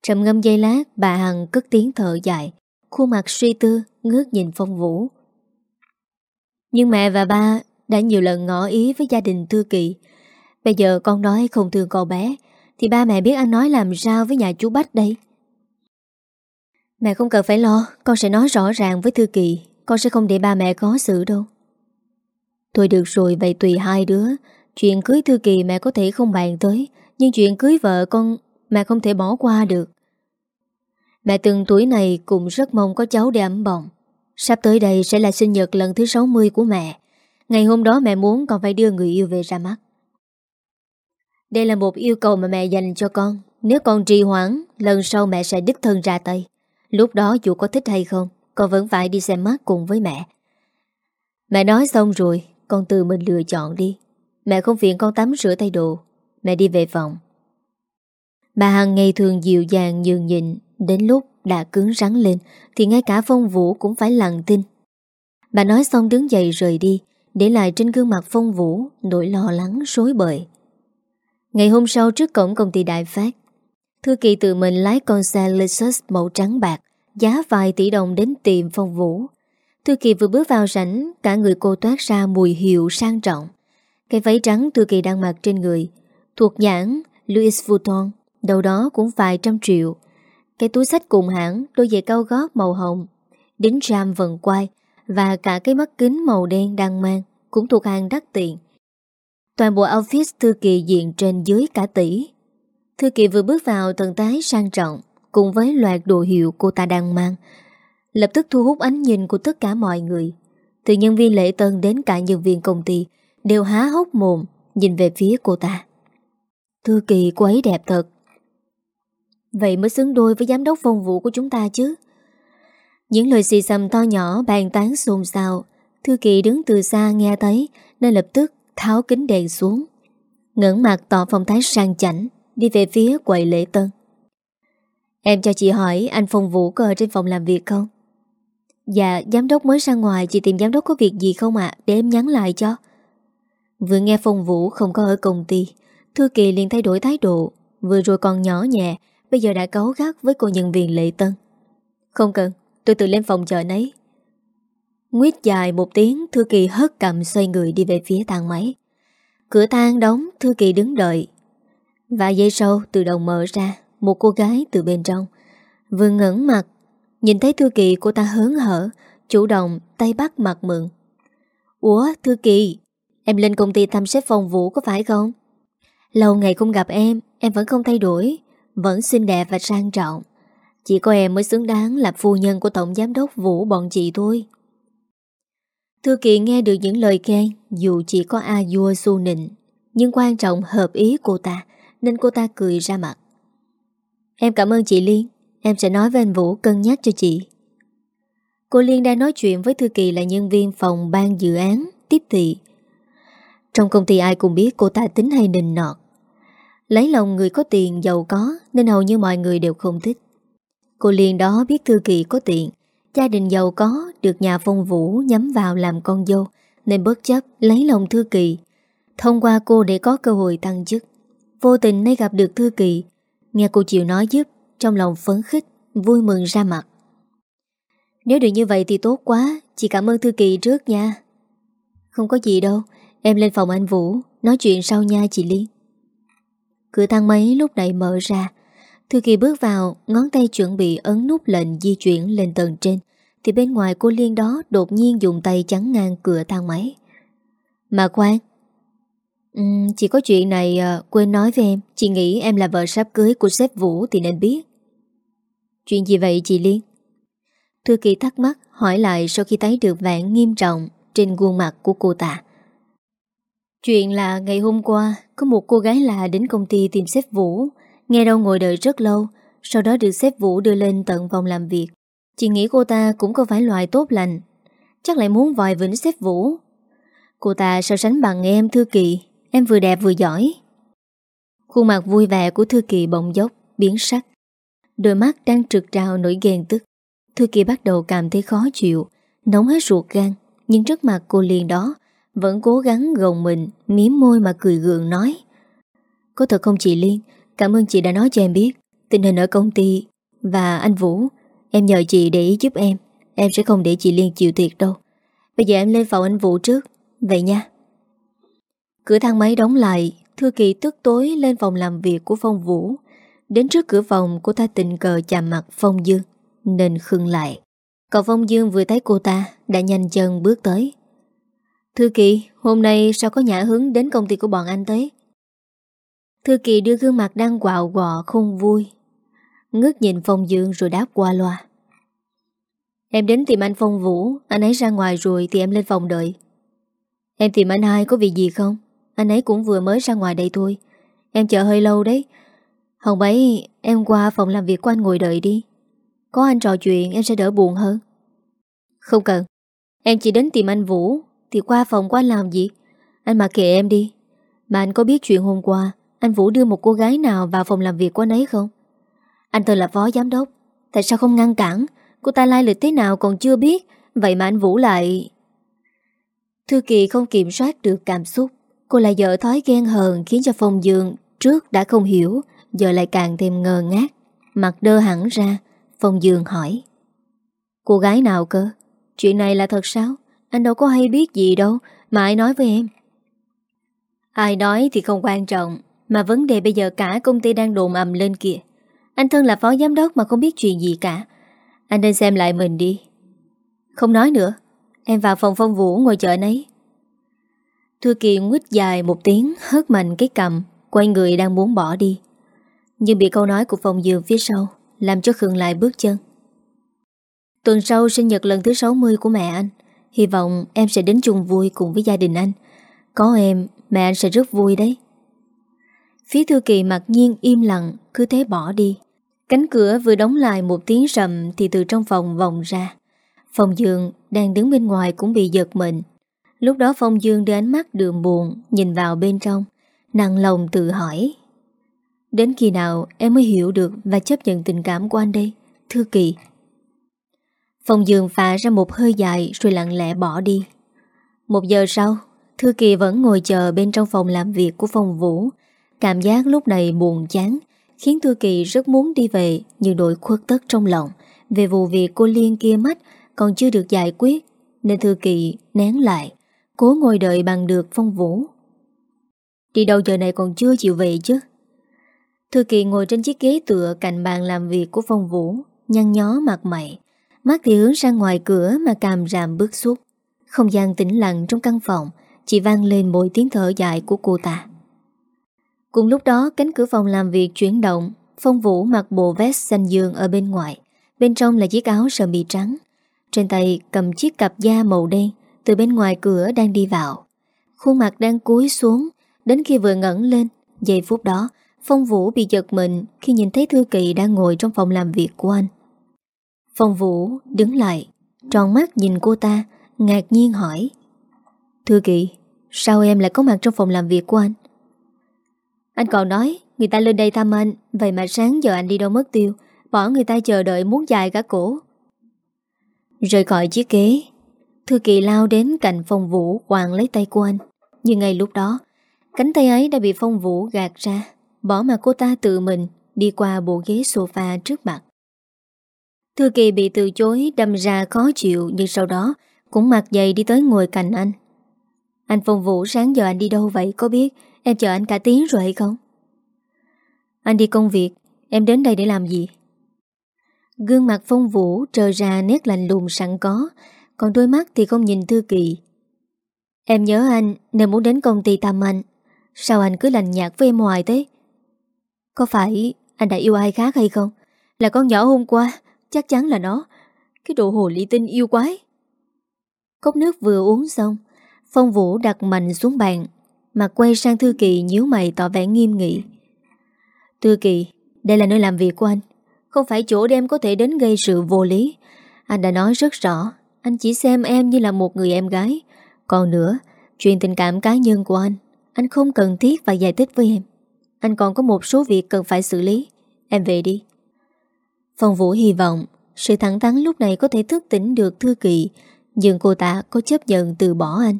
Speaker 1: Trầm ngâm dây lát, Bà Hằng cất tiếng thở dài. Khuôn mặt suy tư, ngước nhìn Phong Vũ. Nhưng mẹ và ba Đã nhiều lần ngỏ ý với gia đình Thư Kỳ. Bây giờ con nói không thương cậu bé, Thì ba mẹ biết anh nói làm sao với nhà chú Bách đây? Mẹ không cần phải lo, Con sẽ nói rõ ràng với Thư Kỳ Con sẽ không để ba mẹ khó xử đâu. Thôi được rồi, vậy tùy hai đứa. Chuyện cưới Thư Kỳ mẹ có thể không bàn tới, Nhưng chuyện cưới vợ con Mẹ không thể bỏ qua được. Mẹ từng tuổi này cũng rất mong có cháu để ấm bồng. Sắp tới đây sẽ là sinh nhật lần thứ 60 của mẹ. Ngày hôm đó mẹ muốn con phải đưa người yêu về ra mắt. Đây là một yêu cầu mà mẹ dành cho con. Nếu con trì hoãn, Lần sau mẹ sẽ đích thân ra tay. Lúc đó dù có thích hay không, Con vẫn phải đi xem mắt cùng với mẹ. Mẹ nói xong rồi, con tự mình lựa chọn đi. Mẹ không phiền con tắm rửa tay đồ. Mẹ đi về phòng. Bà Hằng ngày thường dịu dàng, nhường nhịn. Đến lúc đã cứng rắn lên, Thì ngay cả phong vũ cũng phải lặng tin. Bà nói xong đứng dậy rời đi, Để lại trên gương mặt phong vũ Nỗi lo lắng rối bời. Ngày hôm sau trước cổng công ty Đại Phát Thư kỳ tự mình lái con xe Lexus màu trắng bạc, Giá vài tỷ đồng đến tìm phong vũ. Thư Kỳ vừa bước vào rảnh Cả người cô toát ra mùi hiệu sang trọng. Cái váy trắng Thư Kỳ đang mặc trên người, Thuộc nhãn Louis Vuitton, Đầu đó cũng vài trăm triệu. Cái túi sách cùng hãng, Đôi giày cao gót màu hồng, Đính ram vần quai Và cả cái mắt kính màu đen đang mang Cũng thuộc hàng đắt tiền. Toàn bộ outfit Thư Kỳ diện trên dưới cả tỷ. Thư Kỳ vừa bước vào thần tái sang trọng, Cùng với loạt đồ hiệu cô ta đang mang lập tức thu hút ánh nhìn của tất cả mọi người. Từ nhân viên lễ tân đến cả nhân viên công ty đều há hốc mồm nhìn về phía cô ta. Thư kỳ cô ấy đẹp thật. Vậy mới xứng đôi với giám đốc phong vụ của chúng ta chứ. Những lời xì xầm to nhỏ bàn tán xôn xao, Thư kỳ đứng từ xa nghe thấy, Nên lập tức tháo kính đèn xuống ngẩng mặt tỏ phong thái sang chảnh Đi về phía quầy lễ tân. Em cho chị hỏi Anh Phong Vũ có ở trên phòng làm việc không? Dạ giám đốc mới ra ngoài, Chị tìm giám đốc có việc gì không ạ? Để em nhắn lại cho. Vừa nghe Phong Vũ không có ở công ty, Thư kỳ liền thay đổi thái độ. Vừa rồi còn nhỏ nhẹ, Bây giờ đã cấu gắt với cô nhân viên lệ tân. Không cần, Tôi tự lên phòng chờ nấy. Nguyết dài một tiếng, Thư kỳ hất cầm xoay người đi về phía thang máy. Cửa thang đóng, Thư kỳ đứng đợi. Và giây sau tự động mở ra, Một cô gái từ bên trong. Vừa ngẩn mặt, Nhìn thấy Thư kỳ cô ta hớn hở, Chủ động tay bắt mặt mượn. Ủa, Thư kỳ Em lên công ty thăm xếp phòng vũ có phải không? Lâu ngày không gặp em Em vẫn không thay đổi, Vẫn xinh đẹp và sang trọng. Chỉ có em mới xứng đáng là phu nhân của Tổng Giám đốc Vũ bọn chị thôi. Thư Kỳ nghe được những lời khen, Dù chỉ có a dua su nịnh, Nhưng quan trọng hợp ý cô ta. Nên cô ta cười ra mặt. Em cảm ơn chị Liên. Em sẽ nói với anh Vũ cân nhắc cho chị. Cô Liên đang nói chuyện với Thư Kỳ là nhân viên phòng ban dự án, Tiếp thị. Trong công ty ai cũng biết cô ta tính hay nình nọt. Lấy lòng người có tiền giàu có, Nên hầu như mọi người đều không thích. Cô Liên đó biết Thư Kỳ có tiền. Gia đình giàu có, Được nhà phong vũ nhắm vào làm con dâu, Nên bất chấp lấy lòng Thư Kỳ. Thông qua cô để có cơ hội tăng chức. Vô tình nay gặp được Thư Kỳ. Nghe cô chịu nói giúp, Trong lòng phấn khích, Vui mừng ra mặt. Nếu được như vậy thì tốt quá, Chị cảm ơn Thư Kỳ trước nha. Không có gì đâu, Em lên phòng anh Vũ, Nói chuyện sau nha chị Liên Cửa thang máy lúc này mở ra. Thư Kỳ bước vào, Ngón tay chuẩn bị ấn nút lệnh di chuyển lên tầng trên. Thì bên ngoài cô Liên đó Đột nhiên dùng tay chắn ngang cửa thang máy. Mà khoan uhm, Chỉ có chuyện này à, Quên nói với em. Chị nghĩ em là vợ sắp cưới của sếp Vũ Thì nên biết. Chuyện gì vậy chị Liên? Thư Kỳ thắc mắc hỏi lại Sau khi thấy được vẻ nghiêm trọng Trên khuôn mặt của cô ta. Chuyện là ngày hôm qua Có một cô gái lạ đến công ty tìm sếp Vũ. Nghe đâu ngồi đợi rất lâu Sau đó được sếp Vũ đưa lên tận phòng làm việc. Chị nghĩ cô ta cũng có phải loại tốt lành Chắc lại muốn vòi vĩnh sếp Vũ. Cô ta so sánh bằng em Thư Kỳ. Em vừa đẹp vừa giỏi. Khuôn mặt vui vẻ của Thư Kỳ bỗng dốc, Biến sắc. Đôi mắt đang trực trào nổi ghen tức. Thư Kỳ bắt đầu cảm thấy khó chịu, Nóng hết ruột gan, Nhưng trước mặt cô liền đó, Vẫn cố gắng gồng mình Miếm môi mà cười gượng nói. Có thật không chị Liên? Cảm ơn chị đã nói cho em biết Tình hình ở công ty. Và anh Vũ, Em nhờ chị để ý giúp em. Em sẽ không để chị Liên chịu thiệt đâu. Bây giờ em lên phòng anh Vũ trước. Vậy nha. Cửa thang máy đóng lại, Thư Kỳ tức tối lên phòng làm việc của Phong Vũ. Đến trước cửa phòng, Cô ta tình cờ chạm mặt Phong Dương, Nên khưng lại. Cậu Phong Dương vừa thấy cô ta, Đã nhanh chân bước tới. Thư Kỳ, hôm nay sao có nhã hứng đến công ty của bọn anh tới? Thư Kỳ đưa gương mặt đang quạo quọ không vui. Ngước nhìn Phong Dương rồi đáp qua loa. Em đến tìm anh Phong Vũ, Anh ấy ra ngoài rồi thì em lên phòng đợi. Em tìm anh hai có việc gì không? Anh ấy cũng vừa mới ra ngoài đây thôi. Em chờ hơi lâu đấy. Hồng ấy em qua phòng làm việc của anh ngồi đợi đi. Có anh trò chuyện, em sẽ đỡ buồn hơn. Không cần. Em chỉ đến tìm anh Vũ, Thì qua phòng của anh làm gì? Anh mặc kệ em đi. Mà anh có biết chuyện hôm qua, anh Vũ đưa một cô gái nào vào phòng làm việc của anh ấy không? Anh tôi là phó giám đốc. Tại sao không ngăn cản? Cô ta lai lịch thế nào còn chưa biết. Vậy mà anh Vũ lại Thư Kỳ không kiểm soát được cảm xúc. Cô là vợ thói ghen hờn Khiến cho Phong Dương trước đã không hiểu, Giờ lại càng thêm ngờ ngát Mặt đơ hẳn ra, Phong Dương hỏi. Cô gái nào cơ? Chuyện này là thật sao? Anh đâu có hay biết gì đâu, Mà ai nói với em? Ai nói thì không quan trọng, mà vấn đề bây giờ cả công ty đang đồn ầm lên kìa. Anh thân là phó giám đốc mà không biết chuyện gì cả. Anh nên xem lại mình đi. Không nói nữa, Em vào phòng phong vũ ngồi chờ nấy. Thư Kỳ nguyết dài một tiếng, Hớt mạnh cái cầm, Quay người đang muốn bỏ đi. Nhưng bị câu nói của phòng dường phía sau Làm cho Khương lại bước chân. Tuần sau sinh nhật lần thứ 60 của mẹ anh, Hy vọng em sẽ đến chung vui cùng với gia đình anh. Có em, Mẹ anh sẽ rất vui đấy. Phía thư kỳ mặc nhiên im lặng, Cứ thế bỏ đi. Cánh cửa vừa đóng lại một tiếng rầm Thì từ trong phòng vòng ra. Phòng giường đang đứng bên ngoài cũng bị giật mình. Lúc đó Phong Dương đưa ánh mắt đường buồn nhìn vào bên trong, nặng lòng tự hỏi. Đến khi nào em mới hiểu được và chấp nhận tình cảm của anh đây, Thư Kỳ? Phong Dương phả ra một hơi dài rồi lặng lẽ bỏ đi. Một giờ sau, Thư Kỳ vẫn ngồi chờ bên trong phòng làm việc của Phong Vũ. Cảm giác lúc này buồn chán, khiến Thư Kỳ rất muốn đi về nhưng đội khuất tất trong lòng về vụ việc cô Liên kia mất còn chưa được giải quyết nên Thư Kỳ nén lại, cố ngồi đợi bằng được Phong Vũ. Đi đâu giờ này còn chưa chịu về chứ? Thư Kỳ ngồi trên chiếc ghế tựa cạnh bàn làm việc của Phong Vũ, nhăn nhó mặt mày, mắt thì hướng ra ngoài cửa mà càm ràm bước xúc. Không gian tĩnh lặng trong căn phòng Chỉ vang lên mỗi tiếng thở dài của cô ta Cùng lúc đó cánh cửa phòng làm việc chuyển động Phong Vũ mặc bộ vest xanh dương ở bên ngoài Bên trong là chiếc áo sơ mi trắng Trên tay cầm chiếc cặp da màu đen từ bên ngoài cửa đang đi vào. Khuôn mặt đang cúi xuống, Đến khi vừa ngẩn lên, Giây phút đó, Phong Vũ bị giật mình Khi nhìn thấy Thư Kỳ đang ngồi trong phòng làm việc của anh. Phong Vũ đứng lại, Tròn mắt nhìn cô ta, Ngạc nhiên hỏi, Thư Kỳ, Sao em lại có mặt trong phòng làm việc của anh? Anh còn nói, Người ta lên đây thăm anh, Vậy mà sáng giờ anh đi đâu mất tiêu, Bỏ người ta chờ đợi muốn dài cả cổ. Rời khỏi chiếc ghế Thư Kỳ lao đến cạnh phong vũ, Quàng lấy tay của anh. Nhưng ngay lúc đó, Cánh tay ấy đã bị phong vũ gạt ra, Bỏ mà cô ta tự mình Đi qua bộ ghế sofa trước mặt. Thư Kỳ bị từ chối, đâm ra khó chịu, Nhưng sau đó cũng mặc dày đi tới ngồi cạnh anh. Anh Phong Vũ sáng giờ anh đi đâu vậy, có biết Em chờ anh cả tiếng rồi hay không? Anh đi công việc, Em đến đây để làm gì? Gương mặt Phong Vũ trờ ra nét lạnh lùng sẵn có còn đôi mắt thì không nhìn Thư Kỳ. Em nhớ anh Nên muốn đến công ty thăm anh, Sao anh cứ lành nhạt với em hoài thế? Có phải anh đã yêu ai khác hay không? Là con nhỏ hôm qua, Chắc chắn là nó. Cái đồ hồ ly tinh yêu quái. Cốc nước vừa uống xong, Phong Vũ đặt mạnh xuống bàn, mà quay sang Thư Kỳ nhíu mày tỏ vẻ nghiêm nghị. Thư Kỳ, Đây là nơi làm việc của anh. Không phải chỗ đem có thể đến gây sự vô lý. Anh đã nói rất rõ. Anh chỉ xem em như là một người em gái. Còn nữa, Chuyện tình cảm cá nhân của anh Anh không cần thiết phải giải thích với em. Anh còn có một số việc cần phải xử lý. Em về đi. Phong Vũ hy vọng Sự thẳng thắn lúc này có thể thức tỉnh được Thư Kỳ, nhưng cô ta có chấp nhận từ bỏ anh.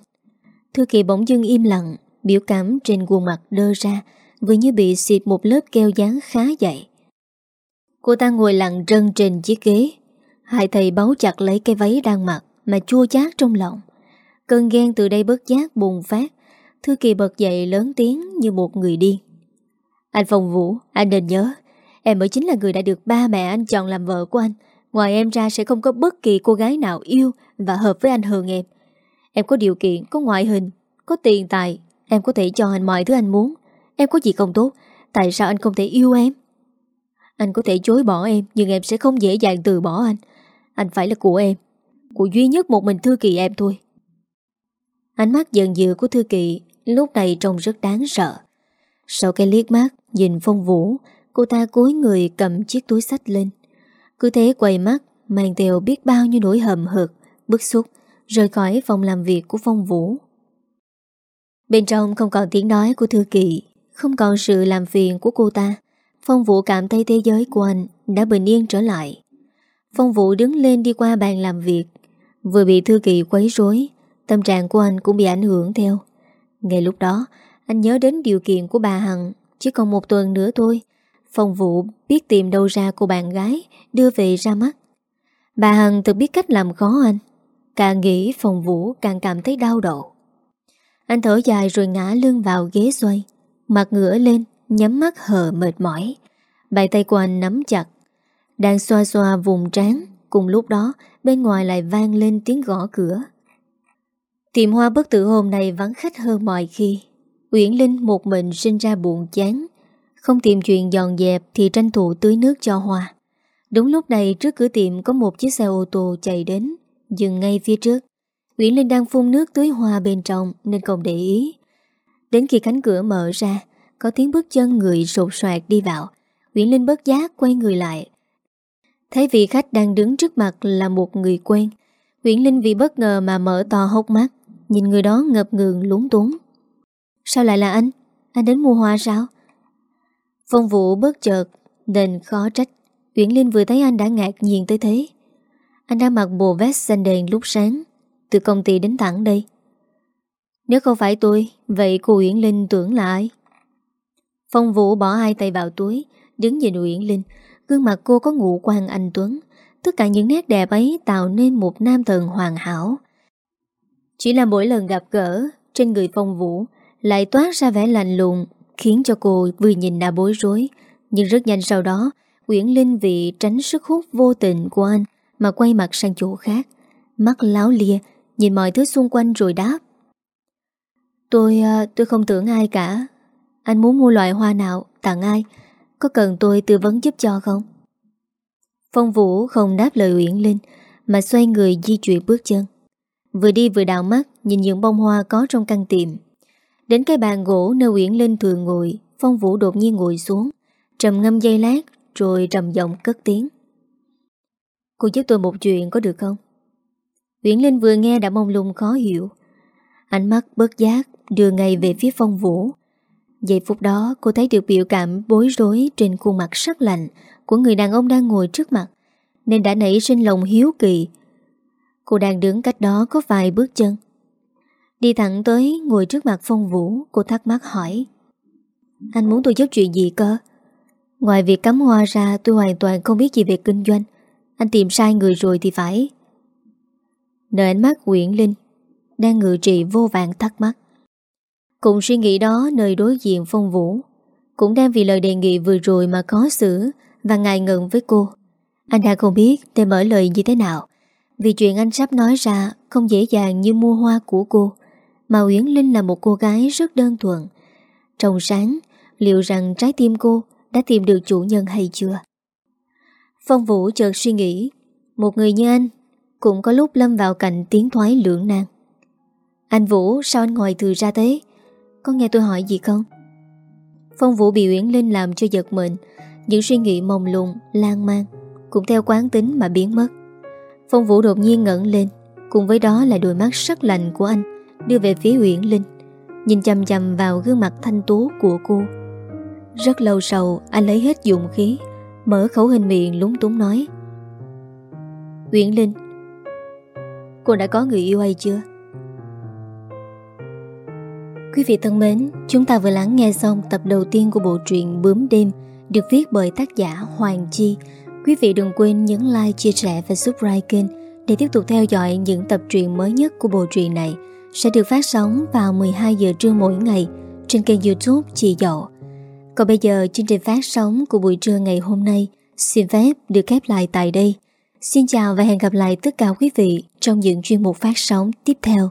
Speaker 1: Thư kỳ bỗng dưng im lặng, Biểu cảm trên khuôn mặt đơ ra, Vừa như bị xịt một lớp keo dán khá dậy Cô ta ngồi lặng rân trên chiếc ghế Hai thầy báu chặt lấy cái váy đang mặc Mà chua chát trong lòng. Cơn ghen từ đây bớt giác bùng phát. Thư kỳ bật dậy lớn tiếng như một người điên. Anh Phong Vũ Anh nên nhớ Em mới chính là người đã được ba mẹ anh chọn làm vợ của anh. Ngoài em ra sẽ không có bất kỳ cô gái nào yêu Và hợp với anh hơn em. Em có điều kiện, có ngoại hình Có tiền tài Em có thể cho anh mọi thứ anh muốn. Em có gì không tốt Tại sao anh không thể yêu em? Anh có thể chối bỏ em Nhưng em sẽ không dễ dàng từ bỏ anh. Anh phải là của em. Của duy nhất một mình Thư Kỳ em thôi. Ánh mắt giận dữ của Thư Kỳ Lúc này trông rất đáng sợ. Sau cái liếc mắt Nhìn phong vũ, Cô ta cúi người cầm chiếc túi sách lên. Cứ thế quay mắt, Mang theo biết bao nhiêu nỗi hầm hực, Bức xúc, Rời khỏi phòng làm việc của Phong Vũ. Bên trong không còn tiếng nói của Thư Kỳ Không còn sự làm phiền của cô ta. Phong Vũ cảm thấy thế giới của anh Đã bình yên trở lại. Phong Vũ đứng lên đi qua bàn làm việc. Vừa bị Thư Kỳ quấy rối, Tâm trạng của anh cũng bị ảnh hưởng theo. Ngay lúc đó, Anh nhớ đến điều kiện của bà Hằng, Chỉ còn một tuần nữa thôi. Phong Vũ biết tìm đâu ra cô bạn gái, Đưa về ra mắt. Bà Hằng tự biết cách làm khó anh. Càng nghĩ, Phong Vũ càng cảm thấy đau đầu. Anh thở dài rồi ngã lưng vào ghế xoay, Mặt ngửa lên, Nhắm mắt hờ mệt mỏi. Bài tay của anh nắm chặt đang xoa xoa vùng trán Cùng lúc đó bên ngoài lại vang lên tiếng gõ cửa Tiệm hoa bất tử hôm nay vắng khách hơn mọi khi Uyển Linh một mình sinh ra buồn chán không tìm chuyện dọn dẹp thì tranh thủ tưới nước cho Hoa. Đúng lúc này trước cửa tiệm có một chiếc xe ô tô chạy đến, dừng ngay phía trước. Uyển Linh đang phun nước tưới hoa bên trong nên không để ý. Đến khi cánh cửa mở ra, có tiếng bước chân người sột soạt đi vào. Nguyễn Linh bất giác quay người lại. Thấy vị khách đang đứng trước mặt là một người quen. Nguyễn Linh vì bất ngờ mà mở to hốc mắt, Nhìn người đó ngập ngừng lúng túng Sao lại là anh? Anh đến mua hoa sao? Phong vụ bớt chợt Nên khó trách nguyễn Linh vừa thấy anh đã ngạc nhiên tới thế Anh đang mặc bộ vest xanh đèn lúc sáng, Từ công ty đến thẳng đây Nếu không phải tôi, Vậy cô Uyển Linh tưởng là ai? Phong Vũ bỏ hai tay vào túi, Đứng nhìn Uyển Linh Gương mặt cô có ngụ quan anh Tuấn. Tất cả những nét đẹp ấy tạo nên một nam thần hoàn hảo. Chỉ là mỗi lần gặp gỡ, Trên người Phong Vũ Lại toát ra vẻ lạnh lùng, Khiến cho cô vừa nhìn đã bối rối. Nhưng rất nhanh sau đó, Nguyễn Linh vì tránh sức hút vô tình của anh Mà quay mặt sang chỗ khác. Mắt láo lia Nhìn mọi thứ xung quanh rồi đáp. Tôi à, tôi không tưởng ai cả. Anh muốn mua loại hoa nào, Tặng ai? Có cần tôi tư vấn giúp cho không? Phong Vũ không đáp lời Uyển Linh, Mà xoay người di chuyển bước chân. Vừa đi vừa đảo mắt, Nhìn những bông hoa có trong căn tiệm. Đến cái bàn gỗ nơi Uyển Linh thường ngồi, Phong Vũ đột nhiên ngồi xuống, Trầm ngâm dây lát, Rồi trầm giọng cất tiếng. Cô giúp tôi một chuyện có được không? Uyển Linh vừa nghe đã mong lung khó hiểu. Ánh mắt bớt giác Đưa ngay về phía phong vũ. Giây phút đó, cô thấy được biểu cảm bối rối Trên khuôn mặt sắc lạnh Của người đàn ông đang ngồi trước mặt, Nên đã nảy sinh lòng hiếu kỳ. Cô đang đứng cách đó có vài bước chân. Đi thẳng tới ngồi trước mặt phong vũ, Cô thắc mắc hỏi, Anh muốn tôi giúp chuyện gì cơ? Ngoài việc cắm hoa ra, tôi hoàn toàn không biết gì về kinh doanh. Anh tìm sai người rồi thì phải. Nơi ánh mắt Nguyễn Linh Đang ngự trị vô vàng thắc mắc. Cùng suy nghĩ đó, nơi đối diện phong vũ Cũng đang vì lời đề nghị vừa rồi mà khó xử Và ngại ngừng với cô. Anh đã không biết để mở lời như thế nào, Vì chuyện anh sắp nói ra Không dễ dàng như mua hoa của cô, Mà Uyển Linh là một cô gái rất đơn thuần. Trong sáng, Liệu rằng trái tim cô Đã tìm được chủ nhân hay chưa? Phong Vũ chợt suy nghĩ, Một người như anh Cũng có lúc lâm vào cảnh tiến thoái lưỡng nan. Anh Vũ, sao anh ngồi từ ra thế? Con nghe tôi hỏi gì không? Phong Vũ bị Uyển Linh làm cho giật mình Những suy nghĩ mông lung, lan man Cũng theo quán tính mà biến mất Phong Vũ đột nhiên ngẩn lên Cùng với đó là đôi mắt sắc lạnh của anh Đưa về phía Uyển Linh Nhìn chầm chầm vào gương mặt thanh tú của cô Rất lâu sau Anh lấy hết dụng khí Mở khẩu hình miệng lúng túng nói Uyển Linh Cô đã có người yêu hay chưa? Quý vị thân mến, chúng ta vừa lắng nghe xong tập đầu tiên của bộ truyện Bướm Đêm được viết bởi tác giả Hoàng Chi. Quý vị đừng quên nhấn like, chia sẻ và subscribe kênh để tiếp tục theo dõi những tập truyện mới nhất của bộ truyện này sẽ được phát sóng vào 12 giờ trưa mỗi ngày trên kênh youtube Chị Dậu. Còn bây giờ chương trình phát sóng của buổi trưa ngày hôm nay xin phép được khép lại tại đây. Xin chào và hẹn gặp lại tất cả quý vị trong những chuyên mục phát sóng tiếp theo.